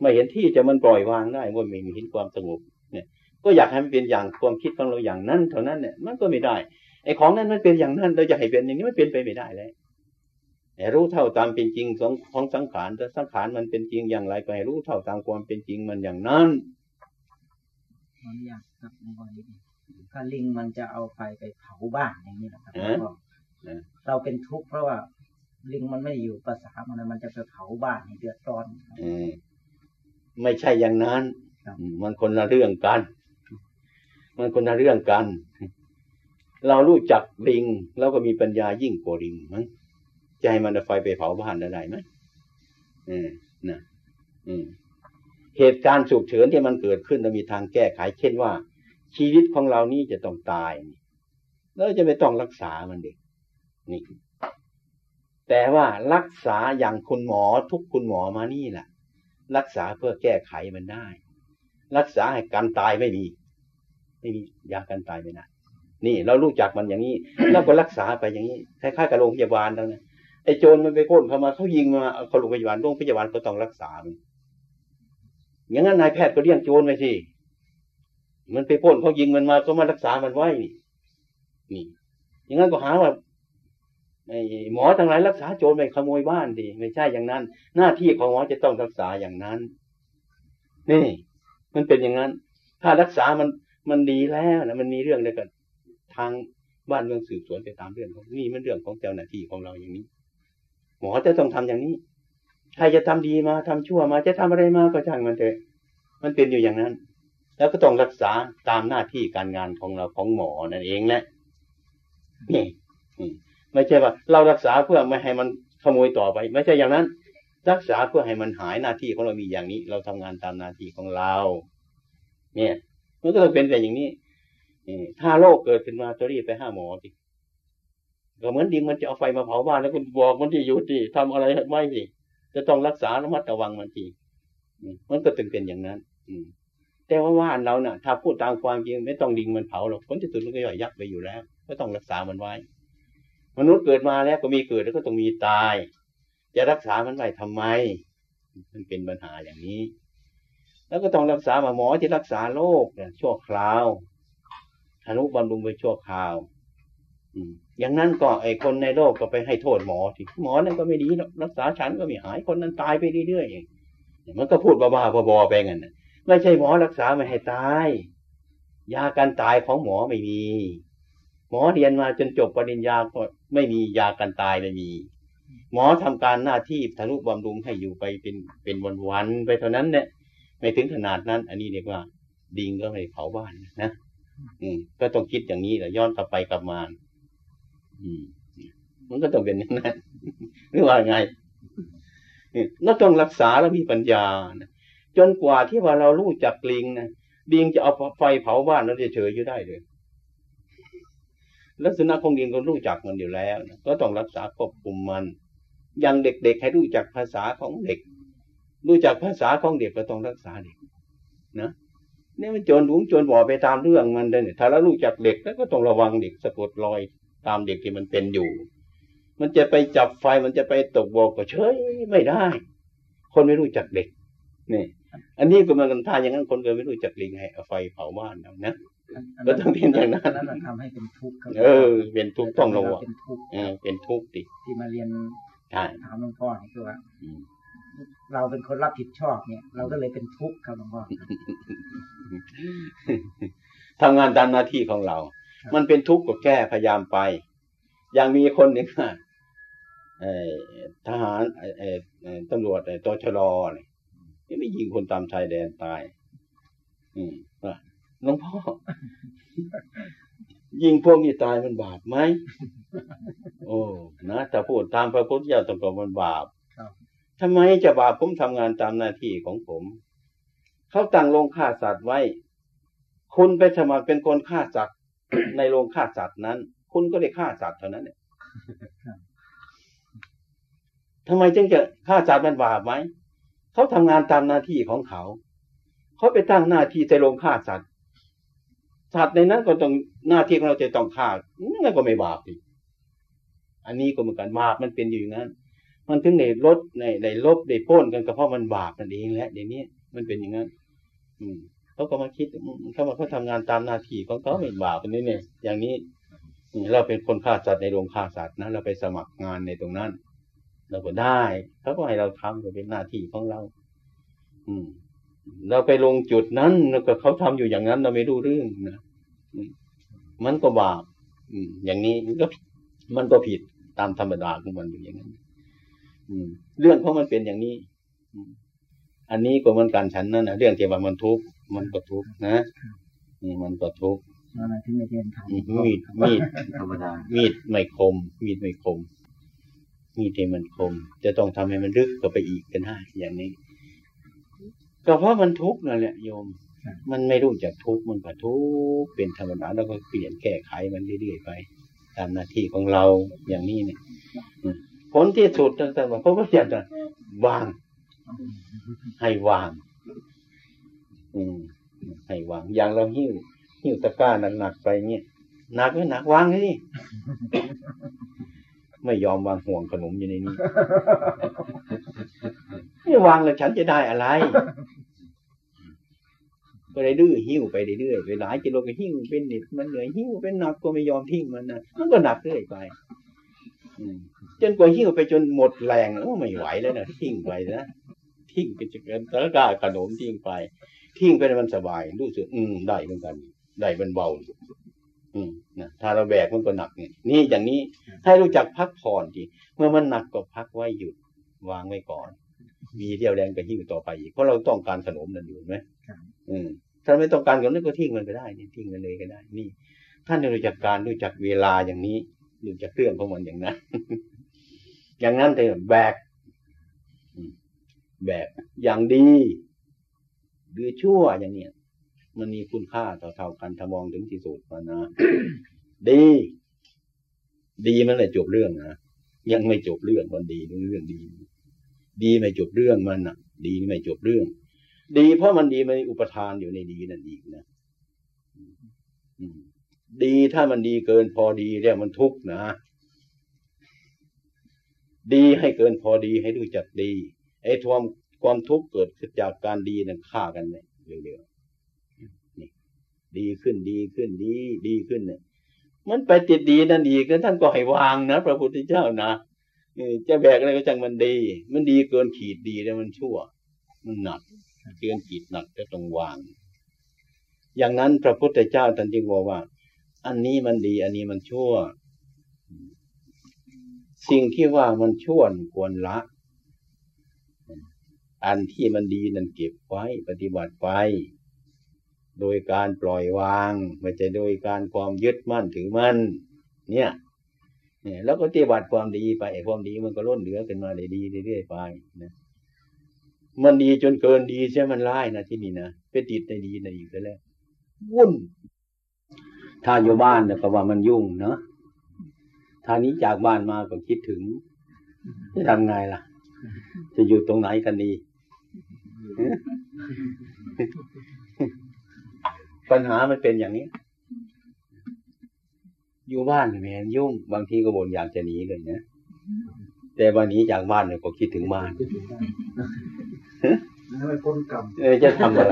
ไม่เห็นที่จะมันปล่อยวางได้ว่าม่มีเห็นความสงบเนี่ย ก็อยากให้มันเป็นอย่างความคิดของเราอย่างนั้น เท่านั้นเนี่ยมันก็ไม่ได้ ไอ้ของนั้นมันเป็นอย่างนั้นเราจะให้เป็นอย่างนี้มันเป็นไปไม่ได้เลยให้รู้เท่าตามเป็นจริงของสังขารแต่สังขารมันเป็นจริงอย่างไรก็ให้รู้เท่าตามความเป็นจริงมันอย่างนั้นมันอยากครับในกรณีถ้าลิงมันจะเอาไฟไปเผาบ้านอย่างนี้นะครับเราเป็นทุกข์เพราะว่าลิงมันไม่อยู่ภาษามันมันจะไปเผาบ้านให้เดือดร้อนไม่ใช่อย่างนั้น มันคนละเรื่องกัน มันคนละเรื่องกัน เรารู้จักลิงแล้วก็มีปัญญายิ่งกว่าลิงมั้งจะให้มันไฟไปเผาบ้านได้ไหมเออนะอืมเหตุการณ์ฉุกเฉินที่มันเกิดขึ้นเรามีทางแก้ไข เช่นว่า ชีวิตของเรานี่จะต้องตายแล้วจะไม่ต้องรักษามันเด็กนี่ แต่ว่ารักษาอย่างคุณหมอทุกคุณหมอมานี่แหละรักษาเพื่อแก้ไขมันได้ รักษาให้การตายไม่มี ไม่มียาการตายไม่ได้ นี่เรารู้จักมันอย่างนี้แล้วก็รักษาไปอย่างนี้คล้ายๆกับโรงพยาบาลแล้วนะไอ้โจรมันไปพ้นเข้ามาเขายิงมาเขาโรงพยาบาลโรงพยาบาลก็ต้องรักษามันอย่างนั้นนายแพทย์ก็เลี้ยงโจรไปสิมันไปพ้นเขายิงมันมาก็มารักษามันไว้นี่ อย่างนั้นก็หาว่าไอ้หมอทั้งหลายรักษาโจรไปขโมยบ้านดิไม่ใช่อย่างนั้น หน้าที่ของหมอจะต้องรักษาอย่างนั้น นี่ มันเป็นอย่างนั้น ถ้ารักษามันมันดีแล้วนะมันมีเรื่องเดียวกัน ทางบ้านเมืองสืบสวนไปตามเรื่องของนี่มันเรื่องของเจ้าหน้าที่ของเราอย่างนี้ หมอจะต้องทำอย่างนี้ใครจะทำดีมาทำชั่วมาจะทำอะไรมาก็ช่างมันเถอะมันเป็นอยู่อย่างนั้น แล้วก็ต้องรักษาตามหน้าที่การงานของเราของหมอนั่นเองแหละนี่ไม่ใช่ว่า เรารักษาเพื่อไม่ให้มันขโมยต่อไป ไม่ใช่อย่างนั้น รักษาเพื่อให้มันหายหน้าที่ของเรามีอย่างนี้ เราทำงานตามหน้าที่ของเรา เนี่ย มันก็ต้องเป็นแต่อย่างนี้ ถ้าโรคเกิดขึ้นมาจะรีบไปห้าหมอสิก็เหมือนดิงมันจะเอาไฟมาเผาบ้านแล้วคุณบอกมันที่อยู่ที่ทำอะไรไม่สิจะต้องรักษาระมัดระวังมันทีมันก็ตึงเป็นอย่างนั้น อืมแต่ว่าว่านเราเนะ่ะ ถ้าพูดตามความจริงไม่ต้องดิงมันเผาหรอกผลที่สุดมันก็ย่อยยักไปอยู่แล้ว ก็ต้องรักษามันไว้ มนุษย์เกิดมาแล้วก็มีเกิดแล้วก็ต้องมีตาย จะรักษามันไว้ทำไม มันเป็นปัญหาอย่างนี้ แล้วก็ต้องรักษามาหมอที่รักษาโรคเนี่ยชั่วคราว ทนุบำรุงไปชั่วคราวอย่างนั้นก็ไอ้คนในโลกก็ไปให้โทษหมอที่หมอนั่นก็ไม่ดีรักษาฉันก็ไม่หายคนนั้นตายไปเรื่อยๆมันก็พูดบ้าๆบอๆไปงั้นไม่ใช่หมอรักษาไม่ให้ตายยาการตายของหมอไม่มี หมอเรียนมาจนจบปริญญาก็ไม่มียาการตายไม่มี หมอทำการหน้าที่ทะลุบำรุงให้อยู่ไปเป็นเป็นวันๆไปเท่านั้นเนี่ยไม่ถึงขนาดนั้น อันนี้เรียกว่า ดิงก็ไม่เผาบ้านนะ อืมก็ต้องคิดอย่างนี้แหละย้อนกลับไปกลับมาอืม มันก็ต้องเป็นอย่างนั้นหรือว่าไงเราต้องรักษาแล้วมีปัญญานะจนกว่าที่ว่าเรารู้จักลิงนะลิงจะเอาไฟเผาบ้านนั้นจะเฉยอยู่ได้เลยลักษณะของลิงก็รู้จักมันอยู่แล้วนะก็ต้องรักษาควบคุมมันอย่างเด็กๆให้รู้จักภาษาของเด็ก รู้จักภาษาของเด็กก็ต้องรักษาเด็กนะ นี่มันโจรหลงโจรบ่อไปตามเรื่องมันเลยถ้าเรารู้จักเด็กแล้วก็ต้องระวังเด็กสะกดรอยตามเด็กที่มันเป็นอยู่ มันจะไปจับไฟมันจะไปตกบ่อก็เฉยไม่ได้ คนไม่รู้จักเด็กนี่อันนี้ก็มันกันท่าอย่างนั้นคนเกิดไม่รู้จักลิงให้ไฟเผาบ้านเรานะก็ต้องเป็นอย่างนั้นนั้นมันทำให้เป็นทุกข์เออ เป็นทุกข์ต้องระวังเป็นทุกข์เออเป็นทุกข์ดิที่มาเรียนใช่ถามหลวงพ่อนี่คือว่า เราเป็นคนรับผิดชอบเนี่ย เราก็เลยเป็นทุกข์ครับหลวงพ่อทำงานตามหน้าที่ของเรา มันเป็นทุกข์ก็แก้พยายามไป อย่างมีคนหนึ่งทหารตำรวจตชรเนี่ยไม่ยิงคนตามชายแดนตายอืมหลวงพ่อ ยิงพวกนี้ตายมันบาปไหมโอ้นะแต่พูดตามพระพุทธเจ้าตรงๆมันบาป ทำไมจะบาปผมทำงานตามหน้าที่ของผมเขาตั้งโรงฆ่าสัตว์ไว้ คุณไปสมัครเป็นคนฆ่าสัตว์ในโรงฆ่าสัตว์นั้น คุณก็ได้ฆ่าสัตว์เท่านั้นเนี่ยทำไมจึงจะฆ่าสัตว์มันบาปไหมเขาทำงานตามหน้าที่ของเขาเขาไปตั้งหน้าที่ในโรงฆ่าสัตว์สัตว์ในนั้นก็ต้องหน้าที่ของเราจะต้องฆ่านั่นก็ไม่บาปอีกอันนี้ก็เหมือนกันบาปมันเป็นอยู่อย่างนั้น มันถึงในลดในในลบในป้นกันก็เพราะมันบาปนั่นเองแหละอย่างนี้มันเป็นอย่างนั้น อืมเขาก็มาคิดเขามาเขาทำงานตามหน้าที่ของเขาไม่บาปอันนี้เนี่ย อย่างนี้เราเป็นคนฆ่าสัตว์ในโรงฆ่าสัตว์นะเราไปสมัครงานในตรงนั้น เราก็ได้เขาก็ให้เราทำก็เป็นหน้าที่ของเรา อืม เราไปลงจุดนั้นแล้วก็เขาทำอยู่อย่างนั้น เราไม่รู้เรื่องนะมันก็บาปอืม อย่างนี้มันก็มันก็ผิดตามธรรมดาของมันอยู่อย่างนั้น เรื่องเพราะมันเป็นอย่างนี้อันนี้ก็เหมือนกันฉันนั่นนะเรื่องที่ว่ามันทุกข์มันก็ทุกข์นะนี่มันก็ทุกข์มีดมีดธรรมดามีดไม่คม มีดไม่คม มีที่มันคม จะต้องทำให้มันลึกก็ไปอีกกันได้อย่างนี้ก็เพราะมันทุกข์นั่นแหละโยม มันไม่รู้จักทุกข์มันก็ทุกข์เป็นธรรมดาแล้วก็เปลี่ยนแก้ไขมันเรื่อยๆไป ตามหน้าที่ของเราอย่างนี้เนี่ย ผลที่สุดต่างๆเพราะว่าอยากจะวาง ให้วาง อืมให้วาง อย่างเราหิ้วหิ้วตะกร้าหนักๆไปเนี่ยหนักไม่หนักวางเลยไม่ยอมวางห่วงขนมอยู่ในนี้ไม่วางแล้วฉันจะได้อะไร ก็เลยดื้อหิ้วไปเรื่อยๆไปหลายกิโลก็หิ้วเป็นนิดมันเหนื่อยหิ้วเป็นหนักก็ไม่ยอมทิ้งมันนะมันก็หนักเรื่อยไป จนกว่าหิ้วไปจนหมดแรงแล้วไม่ไหวแล้วนะทิ้งไปนะทิ้งไปจนตะกร้าขนมทิ้งไป ทิ้งไปมันสบาย รู้สึกอืมได้เหมือนกันได้มันเบาอืมนะถ้าเราแบกมันก็หนักเนี่ยนี่อย่างนี้ให้รู้จักพักผ่อนทีเมื่อมันหนักก็พักไว้หยุดวางไว้ก่อน มีเดียวแรงก็หิ้วต่อไปอีกเพราะเราต้องการขนมนั่นอยู่ไหมอืมถ้าไม่ต้องการขนมก็ทิ้งมันก็ได้นี่ทิ้งมันเลยก็ได้ นี่ ท่านรู้จักการรู้จักเวลาอย่างนี้ รู้จักเรื่องของมันอย่างนั้น อย่างนั้นแต่แบกแบกอย่างดีหรือชั่วอย่างเนี้ยมันมีคุณค่าเท่าๆกันถ้ามองถึงที่สุดนะ ดี ดีมันเลยจบเรื่องนะยังไม่จบเรื่องมันดีเรื่องดี ดีไม่จบเรื่องมันอะ ดีไม่จบเรื่อง ดีเพราะมันดีมันอุปทานอยู่ในดีนั่นอีกนะ ดีถ้ามันดีเกินพอดีเรียกมันทุกข์นะ ดีให้เกินพอดีให้รู้จักดี ไอ้ทวมความทุกข์เกิดขึ้นจากการดีนั่นฆ่ากันเลยเร็วๆนี่ดีขึ้นดีขึ้นดีดีขึ้นเนี่ยมันไปติดดีนั่นดีก็ท่านก็ให้วางนะพระพุทธเจ้านะจะแบกอะไรก็จังมันดี มันดีเกินขีดดีแล้วมันชั่ว มันหนักเกินขีดหนักจะต้องวาง อย่างนั้นพระพุทธเจ้าท่านจึงบอกว่า อันนี้มันดี อันนี้มันชั่ว สิ่งที่ว่ามันชั่วควรละ อันที่มันดีนั้นเก็บไว้ปฏิบัติไป โดยการปล่อยวางไม่ใช่โดยการความยึดมั่นถือมั่นเนี่ยเนี่ยแล้วก็ปฏิบัติความดีไปความดีมันก็ล้นเหลือขึ้นมาได้ดีเรื่อยๆไปนะมันดีจนเกินดีใช่มันร้ายนะที่นี่นะไปติดในดีในอีกแล้ววุ่น ถ้าอยู่บ้านเนี่ยก็ว่ามันยุ่งเนาะถ้านี้จากบ้านมาก็คิดถึงจะทำไงล่ะ จะอยู่ตรงไหนกันดี ปัญหามันเป็นอย่างนี้ อยู่บ้านแม่ยุ่ง บางทีก็บ่นอยากจะหนีเลยนะแต่วันนี้จากบ้านเนี่ยก็คิดถึงบ้าน ไม่พ้นกรรมเออจะทำอะไร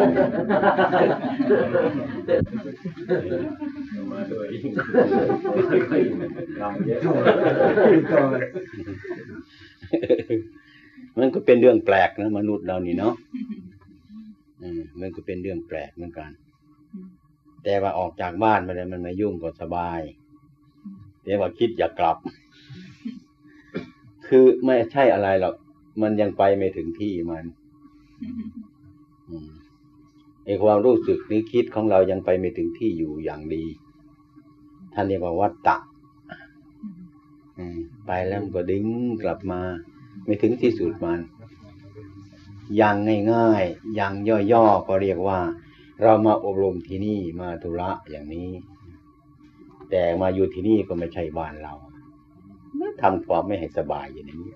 มันก็เป็นเรื่องแปลกนะมนุษย์เรานี่เนาะมันก็เป็นเรื่องแปลกเหมือนกัน แต่ว่าออกจากบ้านมาเลยมันไม่ยุ่งก็สบาย แต่ว่าคิดอยากกลับ คือไม่ใช่อะไรหรอก มันยังไปไม่ถึงที่มัน ไอความรู้สึกนึกคิดของเรายังไปไม่ถึงที่อยู่อย่างดี ท่านเรียกว่าวัตตะไปแล้วก็ดึงกลับมา ไม่ถึงที่สุดมัน อย่างง่ายๆอย่างย่อๆก็เรียกว่า เรามาอบรมที่นี่มาธุระอย่างนี้ แต่มาอยู่ที่นี่ก็ไม่ใช่บ้านเราทำความไม่ให้สบายอย่างนี้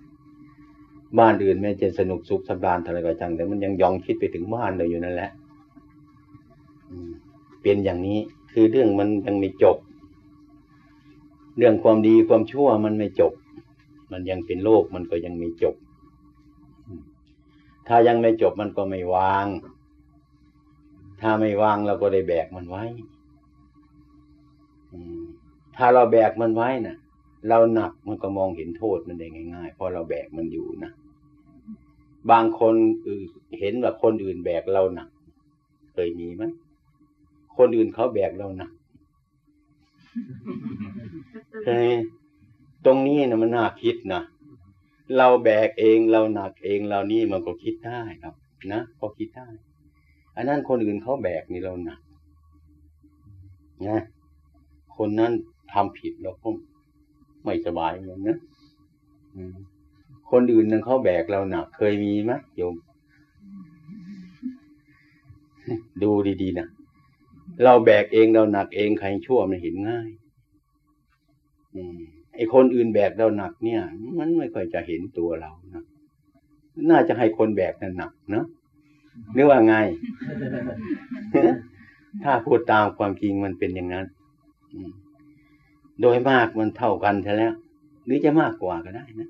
บ้านอื่นแม้จะสนุกสุขสบายอะไรก็จังแต่มันยังยองคิดไปถึงบ้านเลยอยู่นั่นแหละเป็นอย่างนี้คือเรื่องมันยังไม่จบ เรื่องความดีความชั่วมันไม่จบ มันยังเป็นโลกมันก็ยังไม่จบ ถ้ายังไม่จบมันก็ไม่วาง ถ้าไม่วางเราก็ได้แบกมันไว้ถ้าเราแบกมันไว้นะ่ะ เราหนักมันก็มองเห็นโทษมันได้ง่ายๆเพราะเราแบกมันอยู่นะบางคนเห็นว่าคนอื่นแบกเราหนัก เคยมีไหมคนอื่นเขาแบกเราหนักเคยตรงนี้นะมันน่าคิดนะเราแบกเองเราหนักเองเรานี่มันก็คิดได้ครับนะก็คิดได้ อันนั้นคนอื่นเขาแบกนี่เราหนักนะคนนั้นทำผิดเราก็ ไม่สบายเหมือนนะคนอื่นนั้นเขาแบกเราหนักเคยมีไหมโยม ดูดีๆนะเราแบกเองเราหนักเองใครชั่วมันเห็นง่ายอไอ้คนอื่นแบกเราหนักเนี่ย มันไม่ค่อยจะเห็นตัวเรานะน่าจะให้คนแบกนั่นหนักเนาะหรือว่าไง ถ้าพูดตามความจริงมันเป็นอย่างนั้น โดยมากมันเท่ากันใช่แล้ว หรือจะมากกว่าก็ได้นะ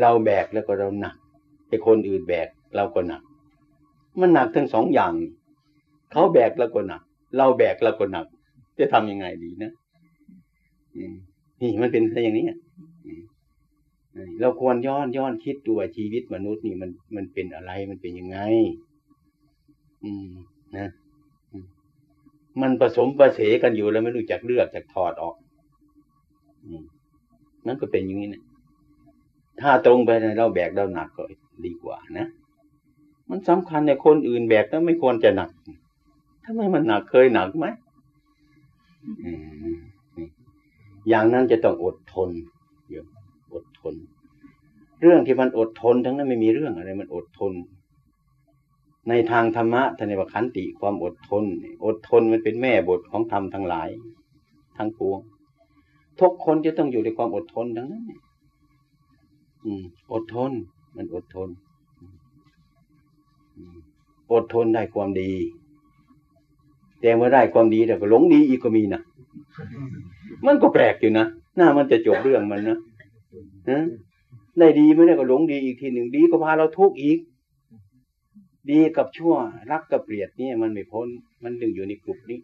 เราแบกแล้วก็เราหนักไอ้คนอื่นแบกเราก็หนัก มันหนักทั้งสองอย่าง เขาแบกแล้วก็หนัก เราแบกแล้วก็หนัก จะทำยังไงดีนะนี่มันเป็นอย่างนี้เราควรย้อนย้อนคิดดูว่าชีวิตมนุษย์นี่มันมันเป็นอะไรมันเป็นยังไง อืมนะ มันผสมประเสกันอยู่แล้วไม่รู้จักเลือกจากถอดออกมนั่นก็เป็นอย่างนี้นะถ้าตรงไปเราแบกเราหนักก็ดีกว่านะ มันสำคัญในคนอื่นแบกแล้วไม่ควรจะหนักทำไมมันหนักเคยหนักไหมอย่างนั้นจะต้องอดทนเยอะอดทน เรื่องที่มันอดทนทั้งนั้นไม่มีเรื่องอะไร มันอดทน ในทางธรรมะทนวขันติความอดทน อดทนมันเป็นแม่บทของธรรมทั้งหลาย ทั้งปวงทุกคนจะต้องอยู่ในความอดทนทั้งนั้นอืม อดทน มันอดทน อดทนได้ความดี แต่เมื่อได้ความดีแต่ก็หลงดีอีกก็มีนะมันก็แปลกอยู่นะหน้ามันจะจบเรื่องมันนะได้ดีไม่ได้ก็หลงดีอีกทีหนึ่งดีก็พาเราทุกข์อีก ดีกับชั่ว รักกับเกลียดนี่มันไม่พ้น มันดึงอยู่ในกลุ่มนี้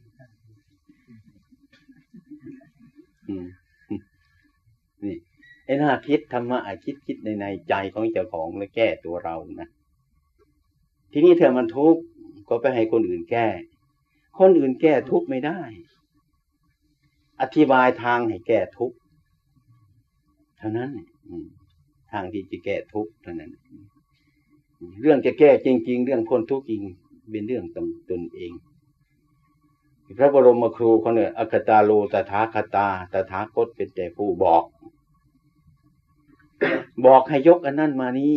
นี่ไอ้หน้าคิดธรรมะคิดคิดในในใจของเจ้าของแล้วแก้ตัวเรานะทีนี้เธอมันทุกข์ก็ไปให้คนอื่นแก้ คนอื่นแก้ทุกข์ไม่ได้ อธิบายทางให้แก้ทุกข์เท่านั้นทางที่จะแก้ทุกข์เท่านั้น เรื่องจะแก้จริง ๆ เรื่องพ้นทุกข์จริง เป็นเรื่องตนตนเอง พระบรมครูคนเนี่ยอคตาโลตถาคตาตถาคตเป็นแต่ผู้บอก บอกให้ยกอันนั้นมานี้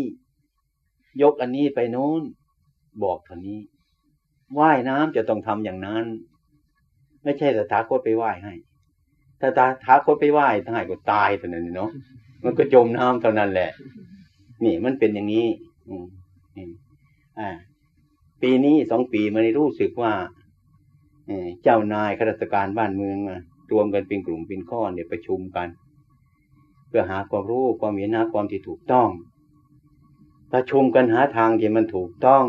ยกอันนี้ไปโน้น บอกเท่านี้ว่ายน้ำจะต้องทำอย่างนั้น ไม่ใช่ตถาคตไปไหว้ให้ถ้าตถาคตไปไหว้ทั้งหายก็ตายเท่านั้นเนาะมันก็จมน้ำเท่านั้นแหละ นี่มันเป็นอย่างนี้ อื ปีนี้สองปีมันรู้สึกว่าเจ้านายข้าราชการบ้านเมืองมารวมกันเป็นกลุ่มเป็นข้อเนี่ยประชุมกัน เพื่อหาความรู้ความเห็นหาความที่ถูกต้อง ประชุมกันหาทางที่มันถูกต้อง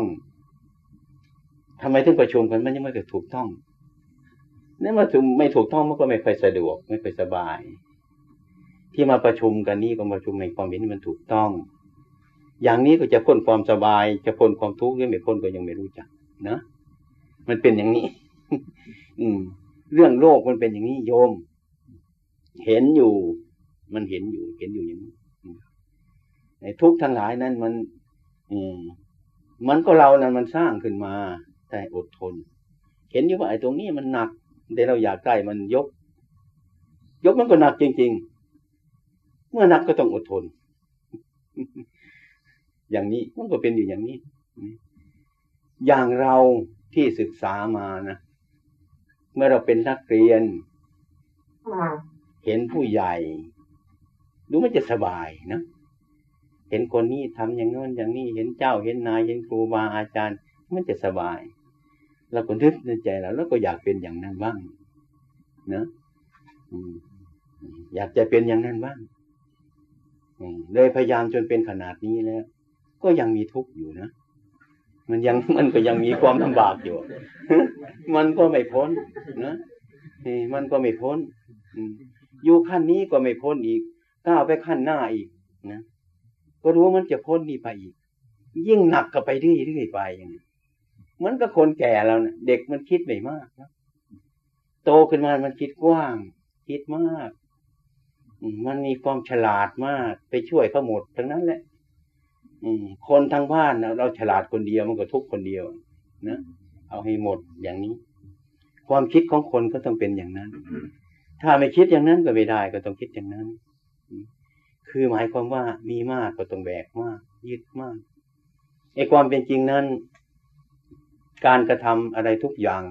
ทำไมถึงประชุมกันมันยังไม่เกิดถูกต้องนี่มาถึงไม่ถูกต้องมันก็ไม่ค่อยสะดวกไม่ค่อยสบาย ที่มาประชุมกันนี้ก็ประชุมในความเห็นที่มันถูกต้อง อย่างนี้ก็จะพ้นความสบาย จะพ้นความทุกข์หรือไม่พ้นก็ยังไม่รู้จักนะมันเป็นอย่างนี้ อืม เรื่องโลกมันเป็นอย่างนี้โยม เห็นอยู่ มันเห็นอยู่ เห็นอยู่อย่างนี้ในทุกทั้งหลายนั้นมัน อืม มันก็เรานั้นมันสร้างขึ้นมา แต่อดทน เห็นอยู่ว่าไอ้ตรงนี้มันหนักแต่เราอยากได้มันยก ยกมันก็หนักจริง ๆ เมื่อหนักก็ต้องอดทน อย่างนี้มันก็เป็นอยู่อย่างนี้ อย่างเราที่ศึกษามานะ เมื่อเราเป็นนักเรียน เห็นผู้ใหญ่ดูมันจะสบายนะเห็นคนนี้ทำอย่างนั้นอย่างนี้ เห็นเจ้าเห็นนายเห็นครูบาอาจารย์ มันจะสบายเราก็นึกในใจเราแล้วก็อยากเป็นอย่างนั้นบ้างนะอยากจะเป็นอย่างนั้นบ้างเลยพยายามจนเป็นขนาดนี้แล้ว ก็ยังมีทุกข์อยู่นะ มันยังมันก็ยังมีความลำบากอยู่ มันก็ไม่พ้นนะมันก็ไม่พ้นอยู่ขั้นนี้ก็ไม่พ้นอีกก้าวไปขั้นหน้าอีกนะก็รู้ว่ามันจะพ้นนี่ไปอีก ยิ่งหนักก็ไปเรื่อยๆไปอย่างนี้มันก็คนแก่แล้วนะเด็กมันคิดไม่มากนะโตขึ้นมามันคิดกว้าง คิดมาก มันมีความฉลาดมาก ไปช่วยเขาหมดทั้งนั้นแหละ คนทางบ้านเราฉลาดคนเดียวมันก็ทุกคนเดียวนะเอาให้หมดอย่างนี้ ความคิดของคนก็ต้องเป็นอย่างนั้น ถ้าไม่คิดอย่างนั้นก็ไม่ได้ก็ต้องคิดอย่างนั้น คือหมายความว่ามีมากก็ต้องแบกมาก ยึดมากไอ้ความเป็นจริงนั้น การกระทำอะไรทุกอย่าง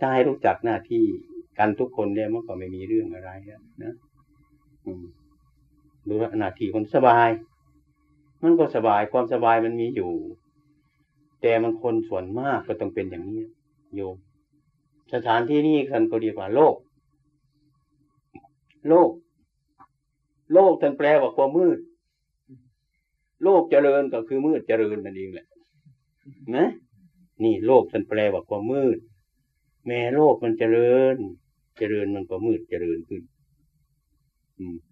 ถ้าให้รู้จักหน้าที่กันทุกคนเนี่ยมันก็ไม่มีเรื่องอะไรนะดูหน้าที่คนสบาย มันก็สบายความสบายมันมีอยู่ แต่มันคนส่วนมากก็ต้องเป็นอย่างนี้โยมสถานที่นี้ท่านก็เรีกว่าโลก โลก โลกท่านแปลว่าความมืด โลกเจริญก็คือมืดเจริญนั่นเองแหละนะนี่โลกท่านแปลว่าความมืด แม้โลกมันเจริญ เจริญมันก็มืดเจริญขึ้น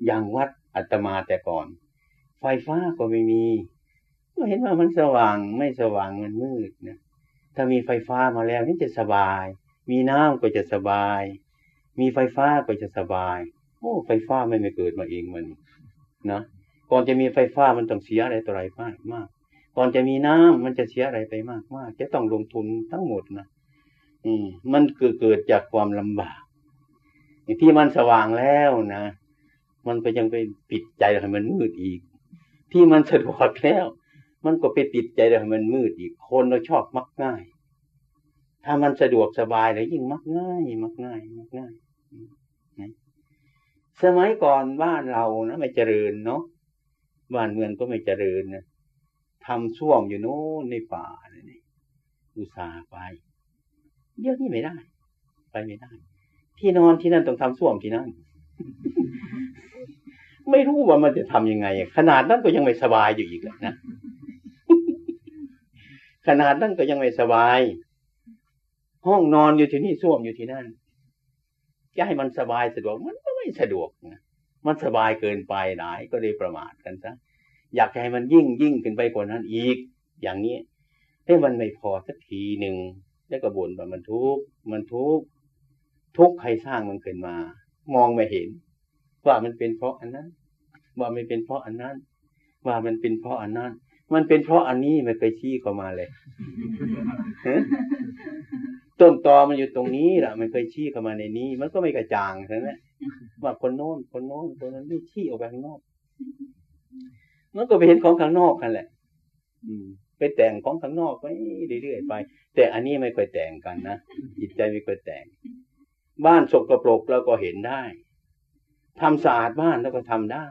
อย่างวัดอัตมาแต่ก่อน ไฟฟ้าก็ไม่มี ก็เห็นว่ามันสว่างไม่สว่างมันมืดนะถ้ามีไฟฟ้ามาแล้วนี่จะสบาย มีน้ำก็จะสบาย มีไฟฟ้าก็จะสบาย โอ้ไฟฟ้าไม่ไม่เกิดมาเองมันนะก่อนจะมีไฟฟ้ามันต้องเสียอะไรต่ออะไรมากมาก ก่อนจะมีน้ำมันจะเสียอะไรไปมากมากจะต้องลงทุนทั้งหมดนะอืมมันเกิดเกิดจากความลำบากที่มันสว่างแล้วนะ มันก็ยังไปปิดใจให้มันมืดอีก ที่มันสะดวกแล้ว มันก็ไปปิดใจให้มันมืดอีกคนเราชอบมักง่าย ถ้ามันสะดวกสบายแล้วยิ่งมักง่าย มักง่าย มักง่ายสมัยก่อนบ้านเรานะไม่เจริญเนาะบ้านเมืองก็ไม่เจริญนะทำช่วมอยู่โน้นในป่านี่อุตส่าห์ไปเดี๋ยวนี้ไม่ได้ ไปไม่ได้ ที่นอนที่นั่นต้องทำช่วมที่นั่น ไม่รู้ว่ามันจะทํำยังไง ขนาดนั้นก็ยังไม่สบายอยู่อีกเลยนะ ขนาดนั้นก็ยังไม่สบาย ห้องนอนอยู่ที่นี่ส้วมอยู่ที่นั่นจะให้มันสบายสะดวก มันก็ไม่สะดวกนะมันสบายเกินไปหลายก็เลยประมาทกันซะอยากให้มันยิ่งยิ่งขึ้นไปกว่านั้นอีก อย่างนี้ให้มันไม่พอสักทีหนึ่งแล้วก็บ่นว่ามันทุกข์มันทุกข์ทุกข์ใครสร้างมันขึ้นมา มองไม่เห็น ว่ามันเป็นเพราะอันนั้น ว่ามันเป็นเพราะอันนั้น ว่ามันเป็นเพราะอันนั้น มันเป็นเพราะอันนี้ม่เคยชี้เข้ามาเลยต้นตอมันอยู่ตรงนี้แหละมันเคยชี้เข้ามาในนี้ มันก็ไม่กระจ่างใช่ไหมว่าคนโน้นคนโน้นคนนั้นไม่ชี้ออกไปข้างนอก มันก็ไปเห็นของข้างนอกกันแหละ อืมไปแต่งของข้างนอกไปเรื่อยๆไป แต่อันนี้ไม่ค่อยแต่งกันนะจิตใจไม่ค่อยแต่ง บ้านสกปรกเราก็เห็นได้ ทำสะอาดบ้านแล้วก็ทำได้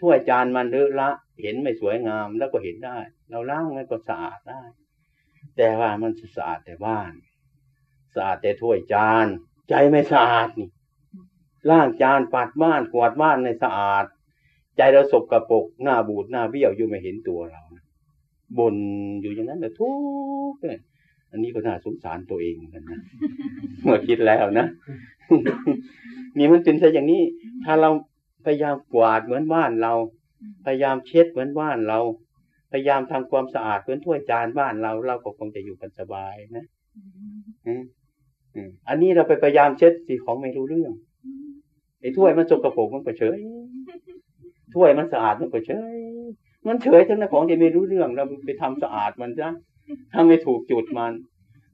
ถ้วยจานมันเลอะละ เห็นไม่สวยงามแล้วก็เห็นได้ เราล้างมันก็สะอาดได้ แต่ว่ามันสะอาดแต่บ้านสะอาดแต่ถ้วยจาน ใจไม่สะอาดนี่ล้างจานปัดบ้านกวาดบ้านในสะอาด ใจเราสกรปรกหน้าบูดหน้าเบี้ยวอยู่ไม่เห็นตัวเราบนอยู่อย่างนั้นแต่ทุกข์เลย อันนี้ก็น่าสงสารตัวเองเหมือนกันนะเมื่อคิดแล้วนะนี่มันเป็นซะอย่างนี้ ถ้าเราพยายามกวาดเหมือนบ้านเรา พยายามเช็ดเหมือนบ้านเรา พยายามทำความสะอาดเหมือนถ้วยจานบ้านเรา เราก็คงจะอยู่กันสบายนะอันนี้เราไปพยายามเช็ดสีของไม่รู้เรื่องไอ้ถ้วยมันสกปรกมันก็เฉยถ้วยมันสะอาดมันก็เฉยมันเฉยทั้งนั้นของที่ไม่รู้เรื่องเราไปทำสะอาดมันซะ ถ้าไม่ถูกจุดมัน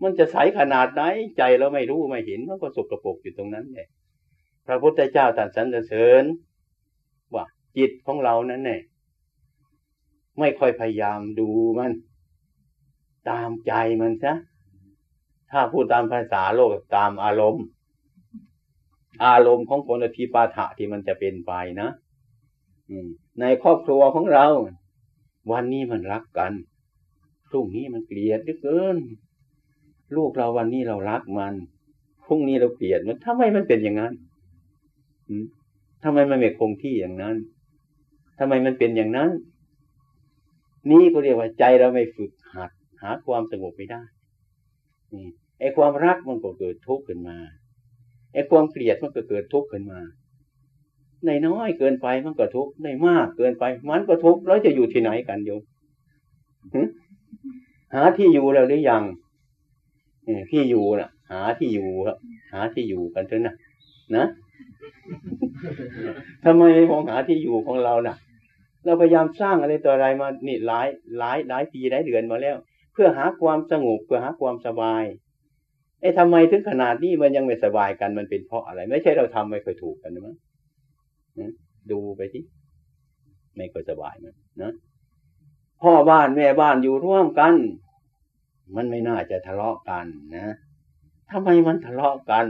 มันจะใสขนาดไหนใจเราไม่รู้ไม่เห็นมันก็สกปรกอยู่ตรงนั้นแหละพระพุทธเจ้าตรัสสรรเสริญว่าจิตของเรานั้นเนี่ยไม่ค่อยพยายามดูมัน ตามใจมันซะถ้าพูดตามภาษาโลกตามอารมณ์ อารมณ์ของคนอธิปาถะที่มันจะเป็นไปนะในครอบครัวของเรา วันนี้มันรักกัน รุ่งนี้มันเกลียดเหลือเกิน ลูกเราวันนี้เรารักมันพรุ่งนี้เราเกลียดมันทำไมมันเป็นอย่างนั้นทำไมมันไม่คงที่อย่างนั้นทำไมมันเป็นอย่างนั้น นี่ก็เรียกว่าใจเราไม่ฝึกหัด หาความสงบไม่ได้ นี่ไอ้ความรักมันก็เกิดทุกข์ขึ้นมาไอ้ความเกลียดมันก็เกิดทุกข์ขึ้นมา ในน้อยเกินไปมันก็ทุกข์ในมากเกินไป มันก็ทุกข์แล้วจะอยู่ที่ไหนกันโยม หาที่อยู่แล้วหรือยังที่อยู่น่ะ หาที่อยู่หาที่อยู่กันเถอะนะนะทำไมมองหาที่อยู่ของเราน่ะ เราพยายามสร้างอะไรตัวอะไรมานี่หลายหลายหลายปีหลายเดือนมาแล้ว เพื่อหาความสงบเพื่อหาความสบายไอ้ทำไมถึงขนาดนี้มันยังไม่สบายกันมันเป็นเพราะอะไร ไม่ใช่เราทำไม่ค่อยถูกกันนะมั้งดูไปที่ไม่ค่อยสบายมันนะพ่อบ้านแม่บ้านอยู่ร่วมกัน มันไม่น่าจะทะเลาะกันนะทำไมมันทะเลาะกัน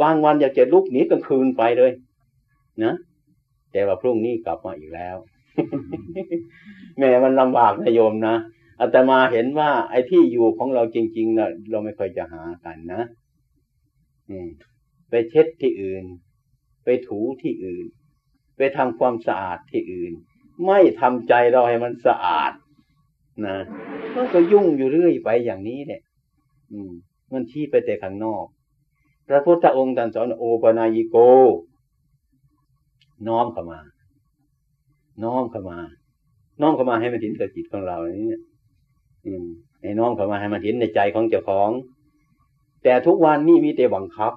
บางวันอยากจะลุกหนีกลางคืนไปเลยนะแต่ว่าพรุ่งนี้กลับมาอีกแล้ว แม่มันลำบากนะโยมนะอาตมาเห็นว่าไอ้ที่อยู่ของเราจริงๆนะเราไม่ค่อยจะหากันนะไปเช็ดที่อื่น ไปถูที่อื่น ไปทำความสะอาดที่อื่น ไม่ทำใจเราให้มันสะอาด นะมันก็ยุ่งอยู่เรื่อยไปอย่างนี้เนี่ย อืม มันชี้ไปแต่ข้างนอก พระพุทธองค์ตรัสสอนโอปนายโก น้อมเข้ามา น้อมเข้ามา น้อมเข้ามาให้มันเห็นกับจิตของเราเนี่ยอืมให้น้อมเข้ามาให้มันเห็นในใจของเจ้าของ แต่ทุกวันนี้มีแต่บังคับ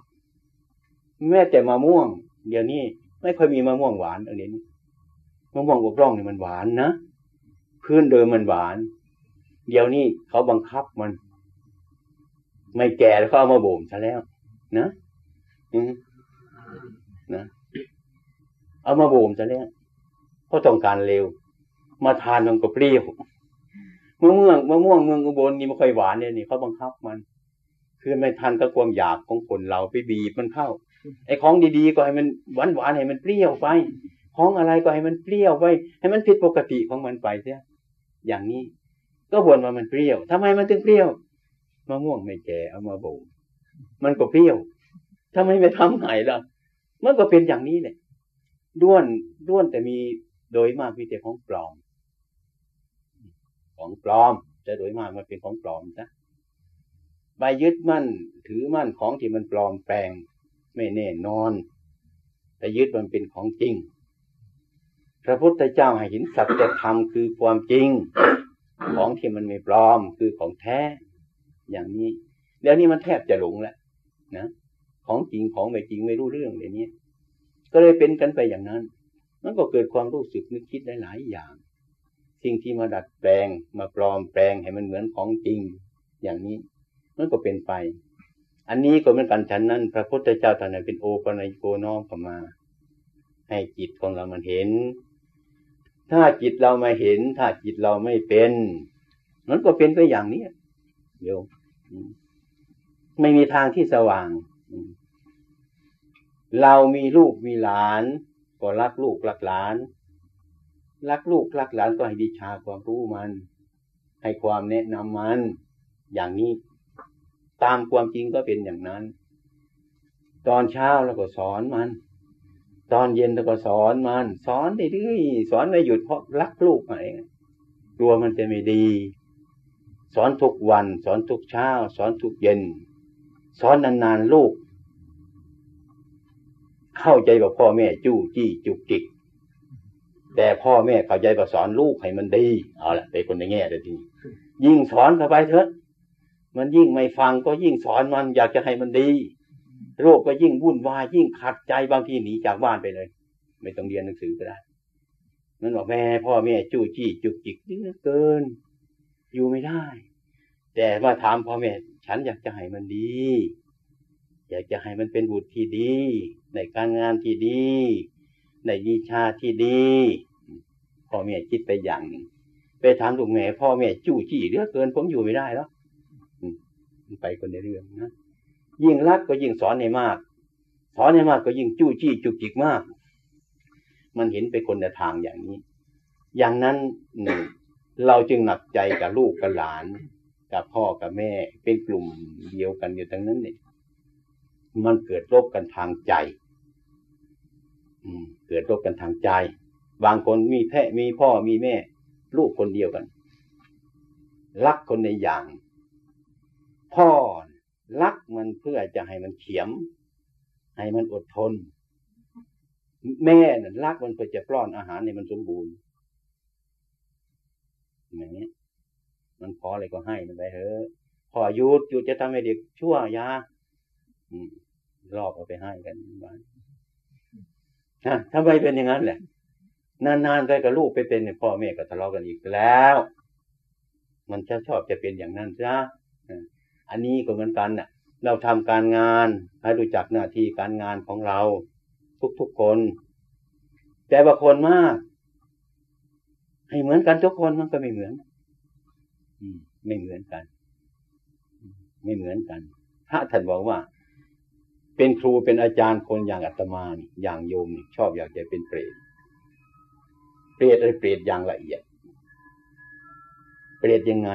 แม้แต่มะม่วง เดี๋ยวนี้ไม่ค่อยมีมะม่วงหวานอันนี้มะม่วงอกร่องเนี่ยมันหวานนะ พื้นเดิมมันหวาน เดี๋ยวนี้เขาบังคับมัน ไม่แก่แล้วเขาเอามาบ่มซะแล้ว นะนะเอามาบ่มจะแล้วเพราะต้องการเร็ว มาทานมันก็เปรี้ยวมะม่วงมะม่วงเมืองอุบลนี่ไม่ค่อยหวานเนี่ยนี่เขาบังคับมัน คือไม่ทันกับความอยากของคนเราไปบีบมันเข้า ไอ้ของดีๆก็ให้มันหวานหวานให้มันเปรี้ยวไป ของอะไรก็ให้มันเปรี้ยวไป ให้มันผิดปกติของมันไปเสีย อย่างนี้ ก็บ่นว่ามันเปรี้ยวทำไมมันถึงเปรี้ยวมะม่วงไม่แก่เอามาบ่มมันก็เปรี้ยวถ้าไม่ไปทำไหนล่ะมันก็เป็นอย่างนี้แหละด้วนด้วนแต่มีโดยมากมีแต่ของปลอม ของปลอมจะโดยมากมันเป็นของปลอมนะไปยึดมั่นถือมั่นของที่มันปลอมแปลง ไม่แน่นอน แต่ยึดมันเป็นของจริง พระพุทธเจ้าให้เห็นสัจธรรมคือความจริง ของที่มันไม่ปลอมคือของแท้ อย่างนี้ แล้วนี่มันแทบจะหลงแล้วนะของจริงของไม่จริงไม่รู้เรื่องเลยนี้ก็เลยเป็นกันไปอย่างนั้น มันก็เกิดความรู้สึกนึกคิดได้หลายอย่าง สิ่งที่มาดัดแปลงมาปลอมแปลงให้มันเหมือนของจริง อย่างนี้ มันก็เป็นไป อันนี้ก็เหมือนกันฉันนั้น พระพุทธเจ้าท่านเป็นโอปัญโกน้อมเข้ามา ให้จิตของเรามันเห็น ถ้าจิตเราม่เห็น ถ้าจิตเราไม่เป็นมันก็เป็นไปอย่างนี้โยมไม่มีทางที่สว่าง เรามีลูกมีหลาน ก็รักลูกรักหลาน รักลูกรักหลานก็ให้ดิชาความรู้มัน ให้ความแนะนำมัน อย่างนี้ ตามความจริงก็เป็นอย่างนั้น ตอนเช้าเราก็สอนมัน ตอนเย็นเราก็สอนมัน สอนได้ดื้อสอนไม่หยุดเพราะรักลูกเองกลัวมันจะไม่ดี สอนทุกวัน สอนทุกเช้า สอนทุกเย็น สอนนานๆลูก เข้าใจว่าพ่อแม่จู้จี้จุกจิก แต่พ่อแม่เข้าใจว่าสอนลูกให้มันดีเอาละเป็นคนในแง่เดียทียิ่งสอนเข้าไปเถอะ มันยิ่งไม่ฟังก็ยิ่งสอนมันอยากจะให้มันดี โรคก็ยิ่งวุ่นวายยิ่งขัดใจบางทีหนีจากบ้านไปเลย ไม่ต้องเรียนหนังสือก็ได้มันบอกแม่พ่อแม่จู้จี้จุกจิกนี่เกิน อยู่ไม่ได้ แต่ว่าถามพ่อแม่ ฉันอยากจะให้มันดี อยากจะให้มันเป็นบุตรที่ดีในการงานที่ดีในวิชาที่ดีพ่อแม่คิดไปอย่างนึงไปถามลูกแม่พ่อแม่จู้จี้เลือเกินผมอยู่ไม่ได้แล้วไปคนในเรื่องนะ ยิ่งรักก็ยิ่งสอนในมาก สอนในมากก็ยิ่งจู้จี้จุกจิกมาก มันเห็นไปคนในทางอย่างนี้ อย่างนั้นหนึ่งเราจึงหนักใจกับลูกกับหลาน กับพ่อกับแม่เป็นกลุ่มเดียวกันอยู่ทั้งนั้นเนี่ยมันเกิดรบกันทางใจ อืม เกิดรบกันทางใจ บางคนมีแพ่มีพ่อมีแม่ ลูกคนเดียวกัน รักคนในอย่าง พ่อ รักมันเพื่อจะให้มันเขียม ให้มันอดทน แม่น่ะรักมันเพื่อจะปล้อนอาหารให้มันสมบูรณ์อย่างนี้มันพออะไรก็ให้มันไปเถอะพอหยุดหยุดจะทำให้เด็กชั่วยาอืมรอบเอาไปให้กันบ้านนะทำไมเป็นอย่างนั้นแหละนานๆไปกับลูกไปเป็นพ่อแม่ก็ทะเลาะกันอีกแล้ว มันจะชอบจะเป็นอย่างนั้นซะ อันนี้ก็เหมือนกันน่ะ เราทำการงานให้รู้จักหน้าที่การงานของเรา ทุกๆคน แต่บางคนมาก ให้เหมือนกันทุกคนมันก็ไม่เหมือนไม่เหมือนกัน ไม่เหมือนกันถ้าท่านบอกว่า เป็นครูเป็นอาจารย์คนอย่างอาตมานี่อย่างโยมนี่ชอบอยากจะเป็นเปรตเปรตอะไรเปรตอย่างละเอียด เปรตยังไง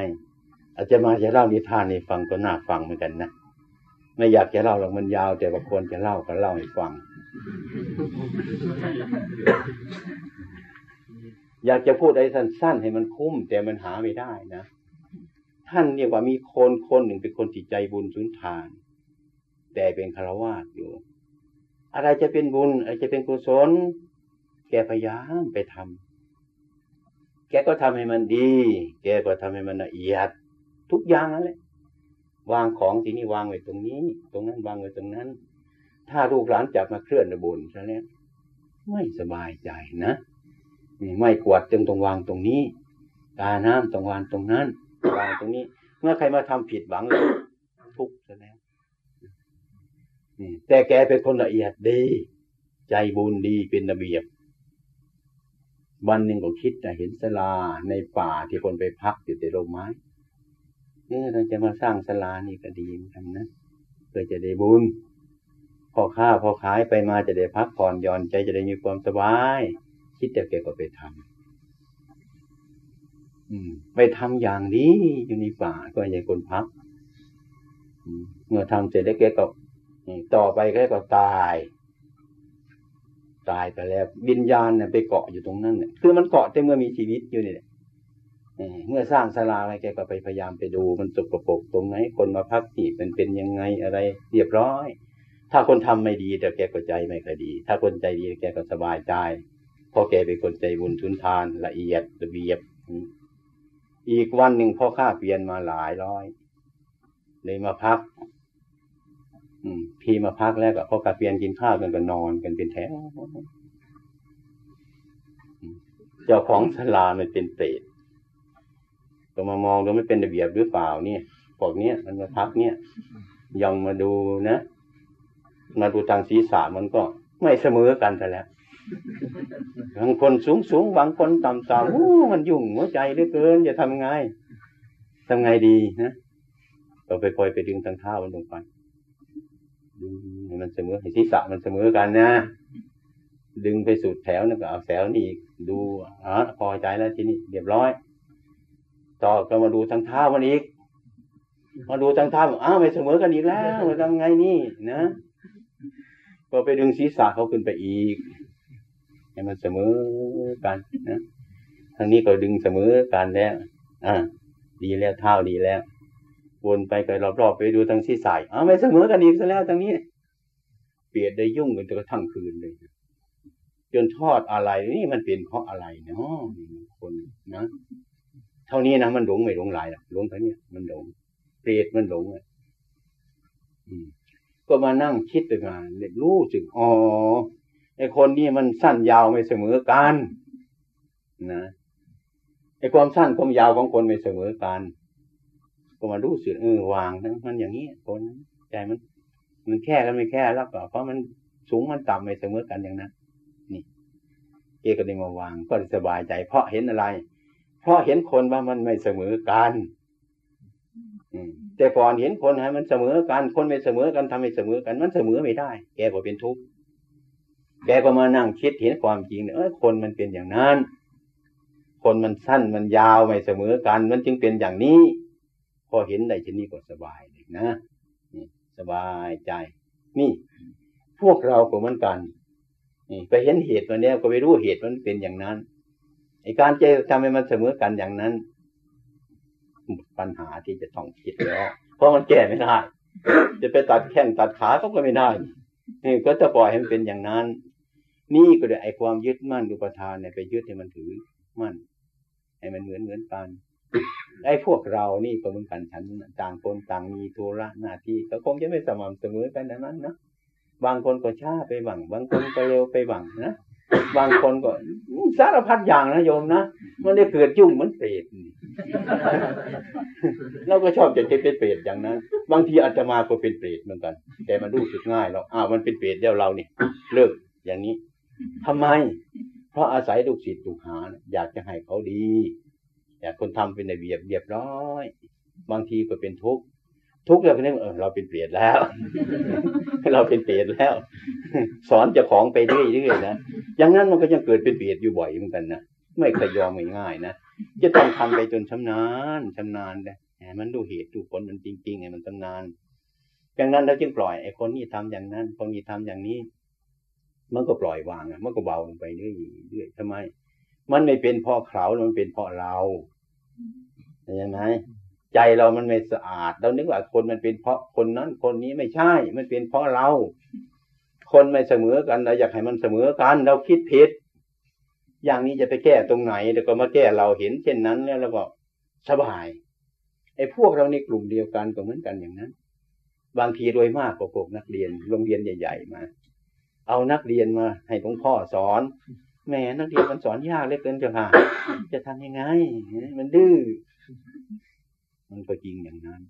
อาจจะมาจะเล่านิทานให้ฟังก็น่าฟังเหมือนกันนะไม่อยากจะเล่าหรอกมันยาว แต่ว่าควรจะเล่าก็เล่าให้ฟัง อยากจะพูดอะไรสั้น ๆ ให้มันคุ้ม แต่มันหาไม่ได้นะท่านเรียกว่ามีคนคนหนึ่งเป็นคนจิตใจบุญสุนทาน แต่เป็นคารวาสอยู่ อะไรจะเป็นบุญ อะไรจะเป็นกุศล แกพยายามไปทำแกก็ทำให้มันดี แกก็ทำให้มันละเอียด ทุกอย่างนั่นแหละวางของที่นี่วางไว้ตรงนี้ ตรงนั้นวางไว้ตรงนั้น ถ้าลูกหลานจับมาเคลื่อนบุญซะแล้วไม่สบายใจนะไม่กวดจึงตรงวางตรงนี้ ตาน้ำตรงวางตรงนั้นวางตรงนี้ เมื่อใครมาทำผิดหวังเลยทุกข์ซะแล้วแต่แกเป็นคนละเอียดดี ใจบุญดีเป็นระเบียบ วันหนึ่งก็คิดจะเห็นสลาในป่าที่คนไปพักอยู่แต่ลมไม้ เนี่ยเราจะมาสร้างสลานี่ก็ดีเหมือนกันนะเพื่อจะได้บุญพอค้าพอขายไปมาจะได้พักผ่อนหย่อนใจจะได้มีความสบาย คิดแต่แกก็ไปทำไปทำอย่างนี้อยู่ในป่าก็ยังคนพักเมื่อทำเสร็จแล้วแกก็ต่อไปแกก็ตายตายไปแล้ววิญญาณเนี่ยไปเกาะอยู่ตรงนั้นเนี่ยคือมันเกาะแต่เมื่อมีชีวิตอยู่นี่แหละ เมื่อสร้างศาลาอะไรแกก็ไปพยายามไปดูมันสกปรกตรงไหน คนมาพักที่มันเป็นยังไงอะไร เรียบร้อย ถ้าคนทำไม่ดีแต่แกก็ใจไม่ค่อยดี ถ้าคนใจดีแกก็สบายใจเพราะแกเป็นคนใจบุญทุนทานละเอียดระเบียบ อีกวันหนึ่งพ่อข้าเปลี่ยนมาหลายร้อย เลยมาพัก อืม พี่มาพักแล้วก็พ่อกาเปลี่ยนกินข้าวกันก็นอนกันเป็นแถวเจ้าของศาลามันเป็นเปรตก็มามองดูไม่เป็นระเบียบหรือเปล่าเนี่ยพวกเนี้ยมันมาพักเนี่ยยังมาดูนะมาดูทางศีรษะมันก็ไม่เสมอกันแต่แล้วบางคนสูงสูงบางคนต่ำต่ำโอ้มันยุ่งหัวใจเหลือเกินจะทำไงทำไงดีนะก็ไปคอยไปดึงทางเท้ามันลงไปดึงมันเสมอให้ศีรษะมันเสมอกันนะดึงไปสุดแถวนั่นก็เอาแถวนี้ดูอ๋อพอใจแล้วที่นี้เรียบร้อย ต่อก็มาดูทางเท้ามันอีก มาดูทางเท้าอ้าวไม่เสมอกันอีกแล้วทำไงนี่นะก็ไปดึงศีรษะเขาขึ้นไปอีกให้มันเสมอกันนะทางนี้ก็ดึงเสมอกันแล้วอ่าดีแล้วเท้าดีแล้ววนไปก็รอบๆไปดูทางศีรษะอ้าวไม่เสมอกันอีกซะแล้วทางนี้ เปลี่ยนได้ยุ่งกันจนกระทั่งคืนเลยจนทอดอะไรนี่มันเป็นเพราะอะไรเนาะคนนะ เท่านี้นะมันหลงไม่หลงหลายหลงเท่านี้มันหลงเปรตมันหลงอะก็มานั่งคิดไปมาเรียนรู้สึกอ๋อไอคนนี้มันสั้นยาวไม่เสมอกันนะไอความสั้นความยาวของคนไม่เสมอกันก็มารู้สึกเออวางทั้งมันอย่างนี้คนใจมัน มันแค่กันไม่แค่แล้วก็เพราะมันสูงมันต่ำไม่เสมอกันอย่างนั้นนี่เอก็ได้มาวางก็สบายใจ เพราะเห็นอะไร เพราะเห็นคนว่ามันไม่เสมอกันแต่ก่อนเห็นคนให้มันเสมอกัน คนไม่เสมอกันทำให้เสมอกัน มันเสมอไม่ได้ แกก็เป็นทุกข์แกก็มานั่งคิดเห็นความจริงเออคนมันเป็นอย่างนั้น คนมันสั้นมันยาวไม่เสมอกัน มันจึงเป็นอย่างนี้ พอเห็นได้ชนี้ก็สบายเลยนะสบายใจ นี่ พวกเราก็เหมือนกันนี่ไปเห็นเหตุมันเนี้ยก็ไปรู้เหตุมันเป็นอย่างนั้น ไอการเจทำให้มันเสมอกันอย่างนั้น ปัญหาที่จะต้องคิดแล้ว เพราะมันแก้ไม่ได้ จะไปตัดแข้งตัดขาก็ไม่ได้นี่ก็จะปล่อยให้มันเป็นอย่างนั้น นี่ก็เลยไอความยึดมั่นอุปทานเนี่ยไปยึดให้มันถือมั่นให้มันเหมือนเหมือนกันไอ้พวกเรานี่ก็เหมือนกันฉันต่างคนต่างมีธุระหน้าที่ก็คงจะไม่สม่ำเสมอกันนั้นนะ บางคนก็ช้าไปบังบางคนก็เร็วไปบังนะ บางคนก็สารพัดอย่างนะโยมนะมันได้เกิดยุ่งเหมือนเปรตเราก็ชอบจะเป็นเปรตอย่างนั้นบางทีอาจจะมาก็เป็นเปรตเหมือนกัน แต่มันรู้สึกง่ายเราอ้าวมันเป็นเปรตเดียวเราเนี่ยเลิกอย่างนี้ทำไม เพราะอาศัยลูกศิษย์ลูกหา อยากจะให้เขาดี อยากคนทำเป็นระเบียบเรียบร้อย บางทีก็เป็นทุกข์ ทุกข์แล้วก็นึกเออเราเป็นเปรตแล้ว เราเป็นเปรตแล้ว สอนเจ้าของไปเรื่อยๆนะอย่างนั้นมันก็ยังเกิดเป็นเปรตอยู่บ่อยเหมือนกันนะไม่เคยยอมง่ายๆนะจะต้องทำไปจนชำนาญชำนาญเลยมันดูเหตุดูผลมันจริงๆไงมันชำนาญอย่างนั้นเราจึงปล่อยไอ้คนนี้ทำอย่างนั้นคนนี้ทำอย่างนี้ มันก็ปล่อยวางอะมันก็เบาลงไปเรื่อยๆทำไม มันไม่เป็นเพราะเขามันเป็นเพราะเราเห็นไหม ใจเรามันไม่สะอาด เรานึกว่าคนมันเป็นเพราะคนนั้นคนนี้ไม่ใช่ มันเป็นเพราะเรา คนไม่เสมอกันเราอยากให้มันเสมอกัน เราคิดผิด อย่างนี้จะไปแก้ตรงไหนแล้วก็มาแก้เราเห็นเช่นนั้นแล้วเราก็สบายไอ้พวกเราในกลุ่มเดียวกันก็เหมือนกันอย่างนั้น บางทีโดยมากกว่าพวกนักเรียนโรงเรียนใหญ่ ๆ มา เอานักเรียนมาให้หลวงพ่อสอนแม่นักเรียนมันสอนยากเหลือเกินจ้ะค่ะ จะทำยังไง มันดื้อ มันก็จริงอย่างนั้น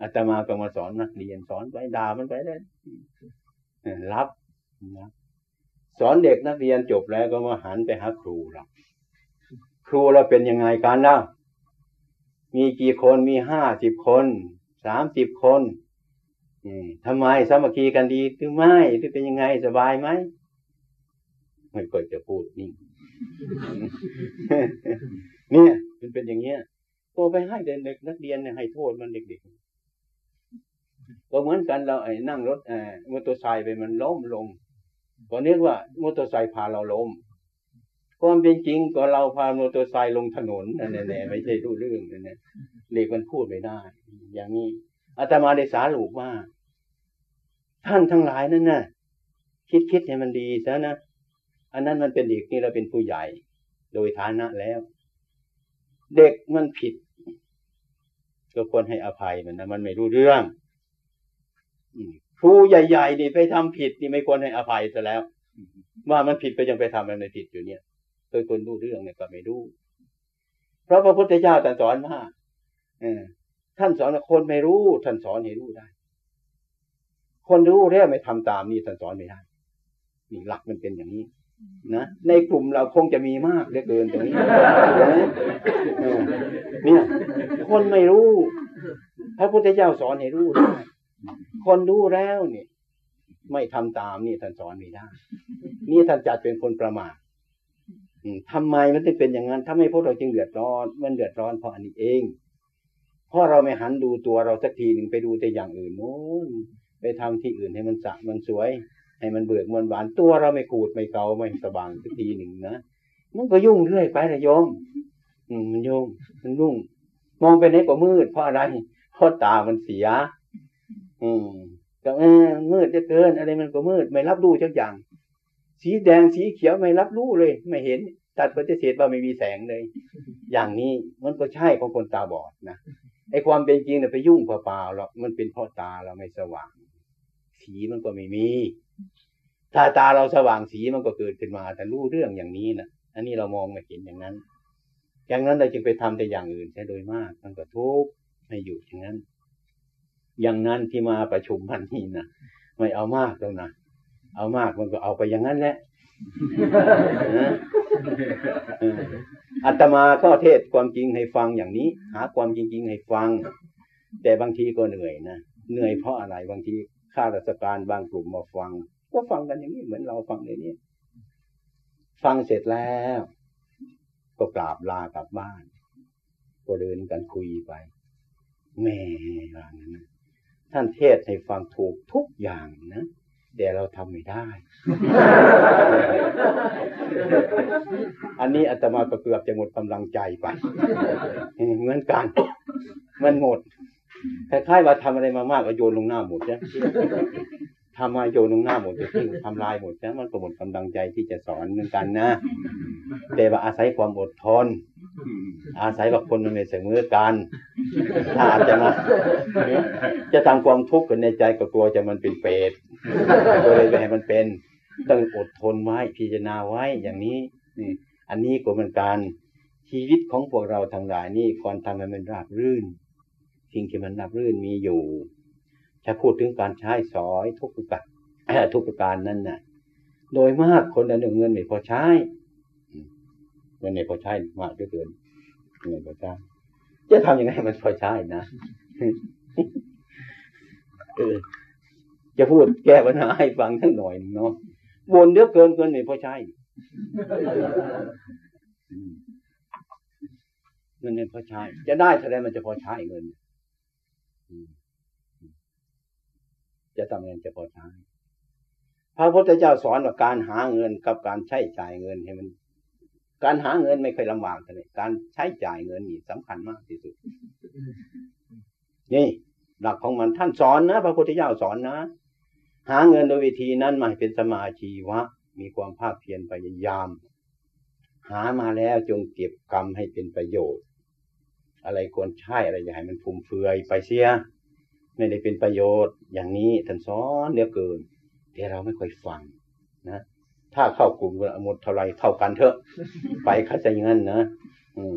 อาตมาก็มาสอนนักเรียนสอนไปด่ามันไปเลยรับนะสอนเด็กนักเรียนจบแล้วก็มาหันไปหาครูเราครูเราเป็นยังไงกันล่ะมีกี่คนมีห้าสิบคนสามสิบคนทำไมสามัคคีกันดีหรือไม่หรือเป็นยังไงสบายไหมไม่ก็จะพูดนี่เนี่ยมันเป็นอย่างเงี้ย ก็ไปให้เด็กนักเรียนเนี่ยให้โทษมันเด็กๆก็เหมือนกันเราไอ้นั่งรถเออมอเตอร์ไซค์ไปมันล้มลงก็นึกว่ามอเตอร์ไซค์พาเราล้มความเป็นจริงก็เราพามอเตอร์ไซค์ลงถนนนั่นแหละไม่ใช่รู้เรื่องนั่นแหละเด็กมันพูดไม่ได้ อย่างนี้อาตมาได้สารุปว่า ท่านทั้งหลายนั่นน่ะคิดคิดให้มันดีซะนะ อันนั้นมันเป็นเด็กนี่เราเป็นผู้ใหญ่ โดยฐานะแล้ว เด็กมันผิด ก็ควรให้อภัยมันนะมันไม่รู้เรื่องครูใหญ่ๆนี่ไปทำผิดนี่ไม่ควรให้อภัยซะแล้ว ว่ามันผิดไปยังไปทำมันผิดอยู่เนี่ยโดยคนรู้เรื่องเนี่ยก็ไม่รู้เพราะพระพุทธเจ้าสสอนว่าท่านสอนคนไม่รู้ ท่านสอนให้รู้ได้ คนรู้แล้วไม่ทำตามนี่ท่านสอนไม่ได้นี่หลักมันเป็นอย่างนี้ นะในกลุ่มเราคงจะมีมากเหลือเกินตรงนี้เนี่ยคนไม่รู้ พระพุทธเจ้าสอนให้รู้ได้คนรู้แล้วเนี่ย ไม่ทำตามนี่ท่านสอนไม่ได้ นี่ท่านจัดเป็นคนประมาททำไมมันถึงเป็นอย่างนั้นถ้าไม่พวกเราจึงเดือดร้อน มันเดือดร้อนเพราะอันนี้เองเพราะเราไม่หันดูตัวเราสักทีหนึ่งไปดูแต่อย่างอื่นโน้นไปทำที่อื่นให้มันสะมันสวย ให้มันเบิกมันหวานตัวเราไม่ขูดไม่เกาไม่สว่างสักทีหนึ่งนะมันก็ยุ่งเรื่อยไปนะโยมอืมมันยุ่งมันยุ่ง มองไปไหนก็มืด เพราะอะไรเพราะตามันเสีย อืมก็เออมืดจะเกิน อะไรมันก็มืด ไม่รับรู้จักอย่าง สีแดงสีเขียวไม่รับรู้เลย ไม่เห็น ตัดปฏิเสธว่าไม่มีแสงเลย อย่างนี้มันก็ใช่ของคนตาบอดนะไอความเป็นจริงเนี่ยไปยุ่งเปล่าๆหรอกมันเป็นเพราะตาเราไม่สว่าง สีมันก็ไม่มี ถ้าตาเราสว่างสีมันก็เกิดขึ้นมา แต่รู้เรื่องอย่างนี้นะอันนี้เรามองไม่เห็นอย่างนั้น อย่างนั้นเราจึงไปทำแต่อย่างอื่นใช่โดยมากมันก็ทุกข์ไม่อยู่อย่างนั้น อย่างนั้นที่มาประชุมพันนี้นะไม่เอามากแล้วนะเอามากมันก็เอาไปอย่างนั้นแหละอาตมาก็เทศความจริงให้ฟังอย่างนี้ หาความจริงๆให้ฟัง แต่บางทีก็เหนื่อยนะเหนื่อยเพราะอะไรบางทีข้าราชการบางกลุ่มมาฟัง ก็ฟังกันอย่างนี้เหมือนเราฟังในนี้ฟังเสร็จแล้ว ก็กราบลากลับบ้าน ก็เดินกันคุยไปแม่อย่างนั้นท่านเทศให้ฟังถูกทุกอย่างนะแต่เราทำไม่ได้ อันนี้อาตมาก็เกือบจะหมดกำลังใจไป เหมือนกัน มันหมดคล้ายๆว่าทำอะไรมามากก็โยนลงหน้าหมดใช่ ทำมาโยนลงหน้าหมดจะทิ้งทำลายหมดใช่มันก็หมดกำลังใจที่จะสอนเหมือนกันนะ แต่ว่าอาศัยความอดทน อาศัยว่าคนมันไม่เสมอกันถ้าอาจจะมาจะทำความทุกข์กันในใจก็กลัวจะมันเป็นเปรตก็เลยไปให้มันเป็นต้องอดทนไว้พิจารณาไว้อย่างนี้นี่อันนี้ก็เป็นการชีวิตของพวกเราทางหลายนี่ควรทำให้มันราบรื่น สิ่งที่มันราบรื่นมีอยู่ จะพูดถึงการใช้สอยทุกประการทุกประการนั้นน่ะ โดยมากคนละหนึ่งเงินไม่พอใช้เงินไม่พอใช้มากเกินเงินพอใช้จะทำยังไงมันพอใช้นะจะพูดแก้ปัญหาให้ฟังทั้งหน่อยเนาะบนเยอะเกินเกินไม่พอใช้เงินเนี่พอใช้จะได้แสดงมันจะพอใช้เงิน จะทำเงินจะพอใช้พระพุทธเจ้าสอนว่าการหาเงินกับการใช้จ่ายเงินให้มัน การหาเงินไม่เคยลำบากเลยการใช้จ่ายเงินนี่สำคัญมากที่สุด นี่ หลักของมันท่านสอนนะ พระพุทธเจ้าสอนนะ หาเงินโดยวิธีนั้นมาเป็นสมาชีวะ มีความภาคเพียรพยายาม หามาแล้วจงเก็บกรรมให้เป็นประโยชน์ อะไรควรใช้อะไรอย่าให้มันฟุ่มเฟือยไปเสีย ไม่ได้เป็นประโยชน์ อย่างนี้ท่านสอนเยอะเกินแต่เราไม่ค่อยฟังนะถ้าเข้ากลุ่มกันหมดเท่าไรเท่ากันเถอะ ไปเข้าใจงั้นนะอืม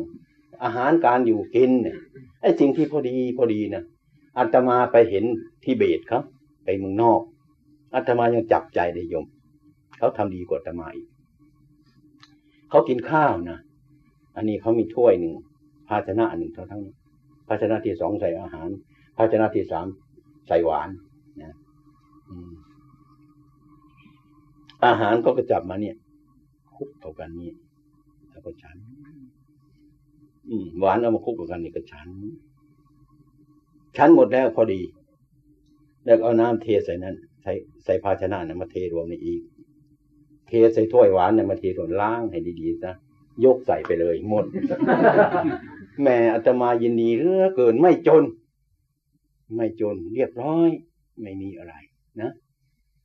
อาหารการอยู่กินเนี่ยไอ้สิ่งที่พอดีพอดีนะอาตมาไปเห็นที่เบตครับไปเมืองนอกอาตมายังจับใจได้ยมเขาทำดีกว่าอาตมาอีกเขากินข้าวนะอันนี้เขามีถ้วยหนึ่งภาชนะหนึ่งเท่าทั้งภาชนะที่สองใส่อาหาร ภาชนะที่สามใส่หวานนะอาหารก็กระจับมาเนี่ยคุกเท่ากันนี่แล้วก็ฉันหวานเอามาคุกกันนี่ก็ฉัน ฉันหมดแล้วพอดี แล้วเอาน้ำเทใส่นั้น ใส่ใส่ภาชนะนั้นมาเทรวมในอีก เทใส่ถ้วยหวานเนี่ยมาเทส่วนล่างให้ดีๆซะยกใส่ไปเลยหมด แม่อาตมายินดีเรื่อเกินไม่จน ไม่จนเรียบร้อย ไม่มีอะไรนะ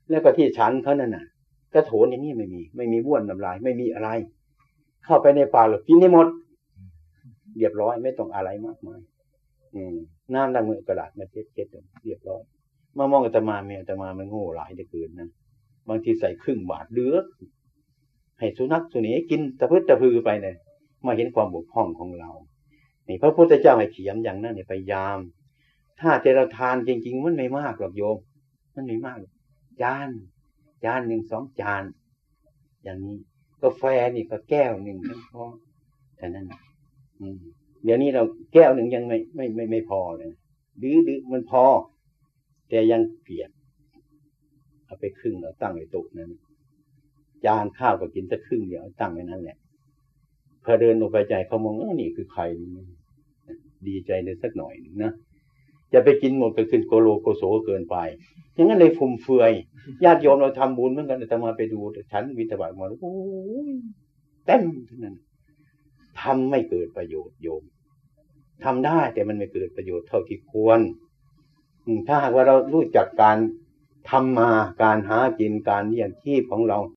แล้วก็ที่ฉันเขานั่นน่ะกระโถนอย่างนี้ไม่มี ไม่มีบ้วนน้ำลาย ไม่มีอะไร เข้าไปในป่าหลบกินได้หมด เรียบร้อยไม่ต้องอะไรมากมายอืมน้ำล้างมือกระดาษมาเช็ดเช็ดเรียบร้อยมามองอาตมาเมียอาตมามันโง่หลายเหลือเกินนะบางทีใส่ครึ่งบาทเลือให้สุนัขสุนีกินตะพื้นตะพือไปเนี่ยมาเห็นความบกพร่องของเรานี่พระพุทธเจ้าให้เขียนอย่างนั้นเนี่ยพยายาม ถ้าจะเราทานจริง ๆ มันไม่มากหรอกโยม มันไม่มาก จาน จานหนึ่งสองจาน อย่างนี้กาแฟนี่ก็แก้วหนึ่งก็พอแต่นั้นเดี๋ยวนี้เราแก้วหนึ่งยังไม่ไม่ไม่ไม่พอเลยดื้อดื้อมันพอ แต่ยังเปียกเอาไปครึ่งเราตั้งไว้โต๊ะนั้น จานข้าวก็กินสักครึ่งเดียวตั้งไว้นั่นแหละพอเดินออกไปใจเขามองเออนี่คือใครดีใจเลยสักหน่อยหนึ่งนะ จะไปกินหมดก็ขึ้นโกโลโกโสเกินไปอย่างนั้นเลยฟุ่มเฟือยญาติโยมเราทำบุญเหมือนกันแต่มาไปดูฉันวิทบาทมาโอ้ยเต็มทั้งนั้นทำไม่เกิดประโยชน์โยมทำได้แต่มันไม่เกิดประโยชน์เท่าที่ควรถ้าหากว่าเรารู้จักการทำมาการหากินการเลี้ยงชีพของเรา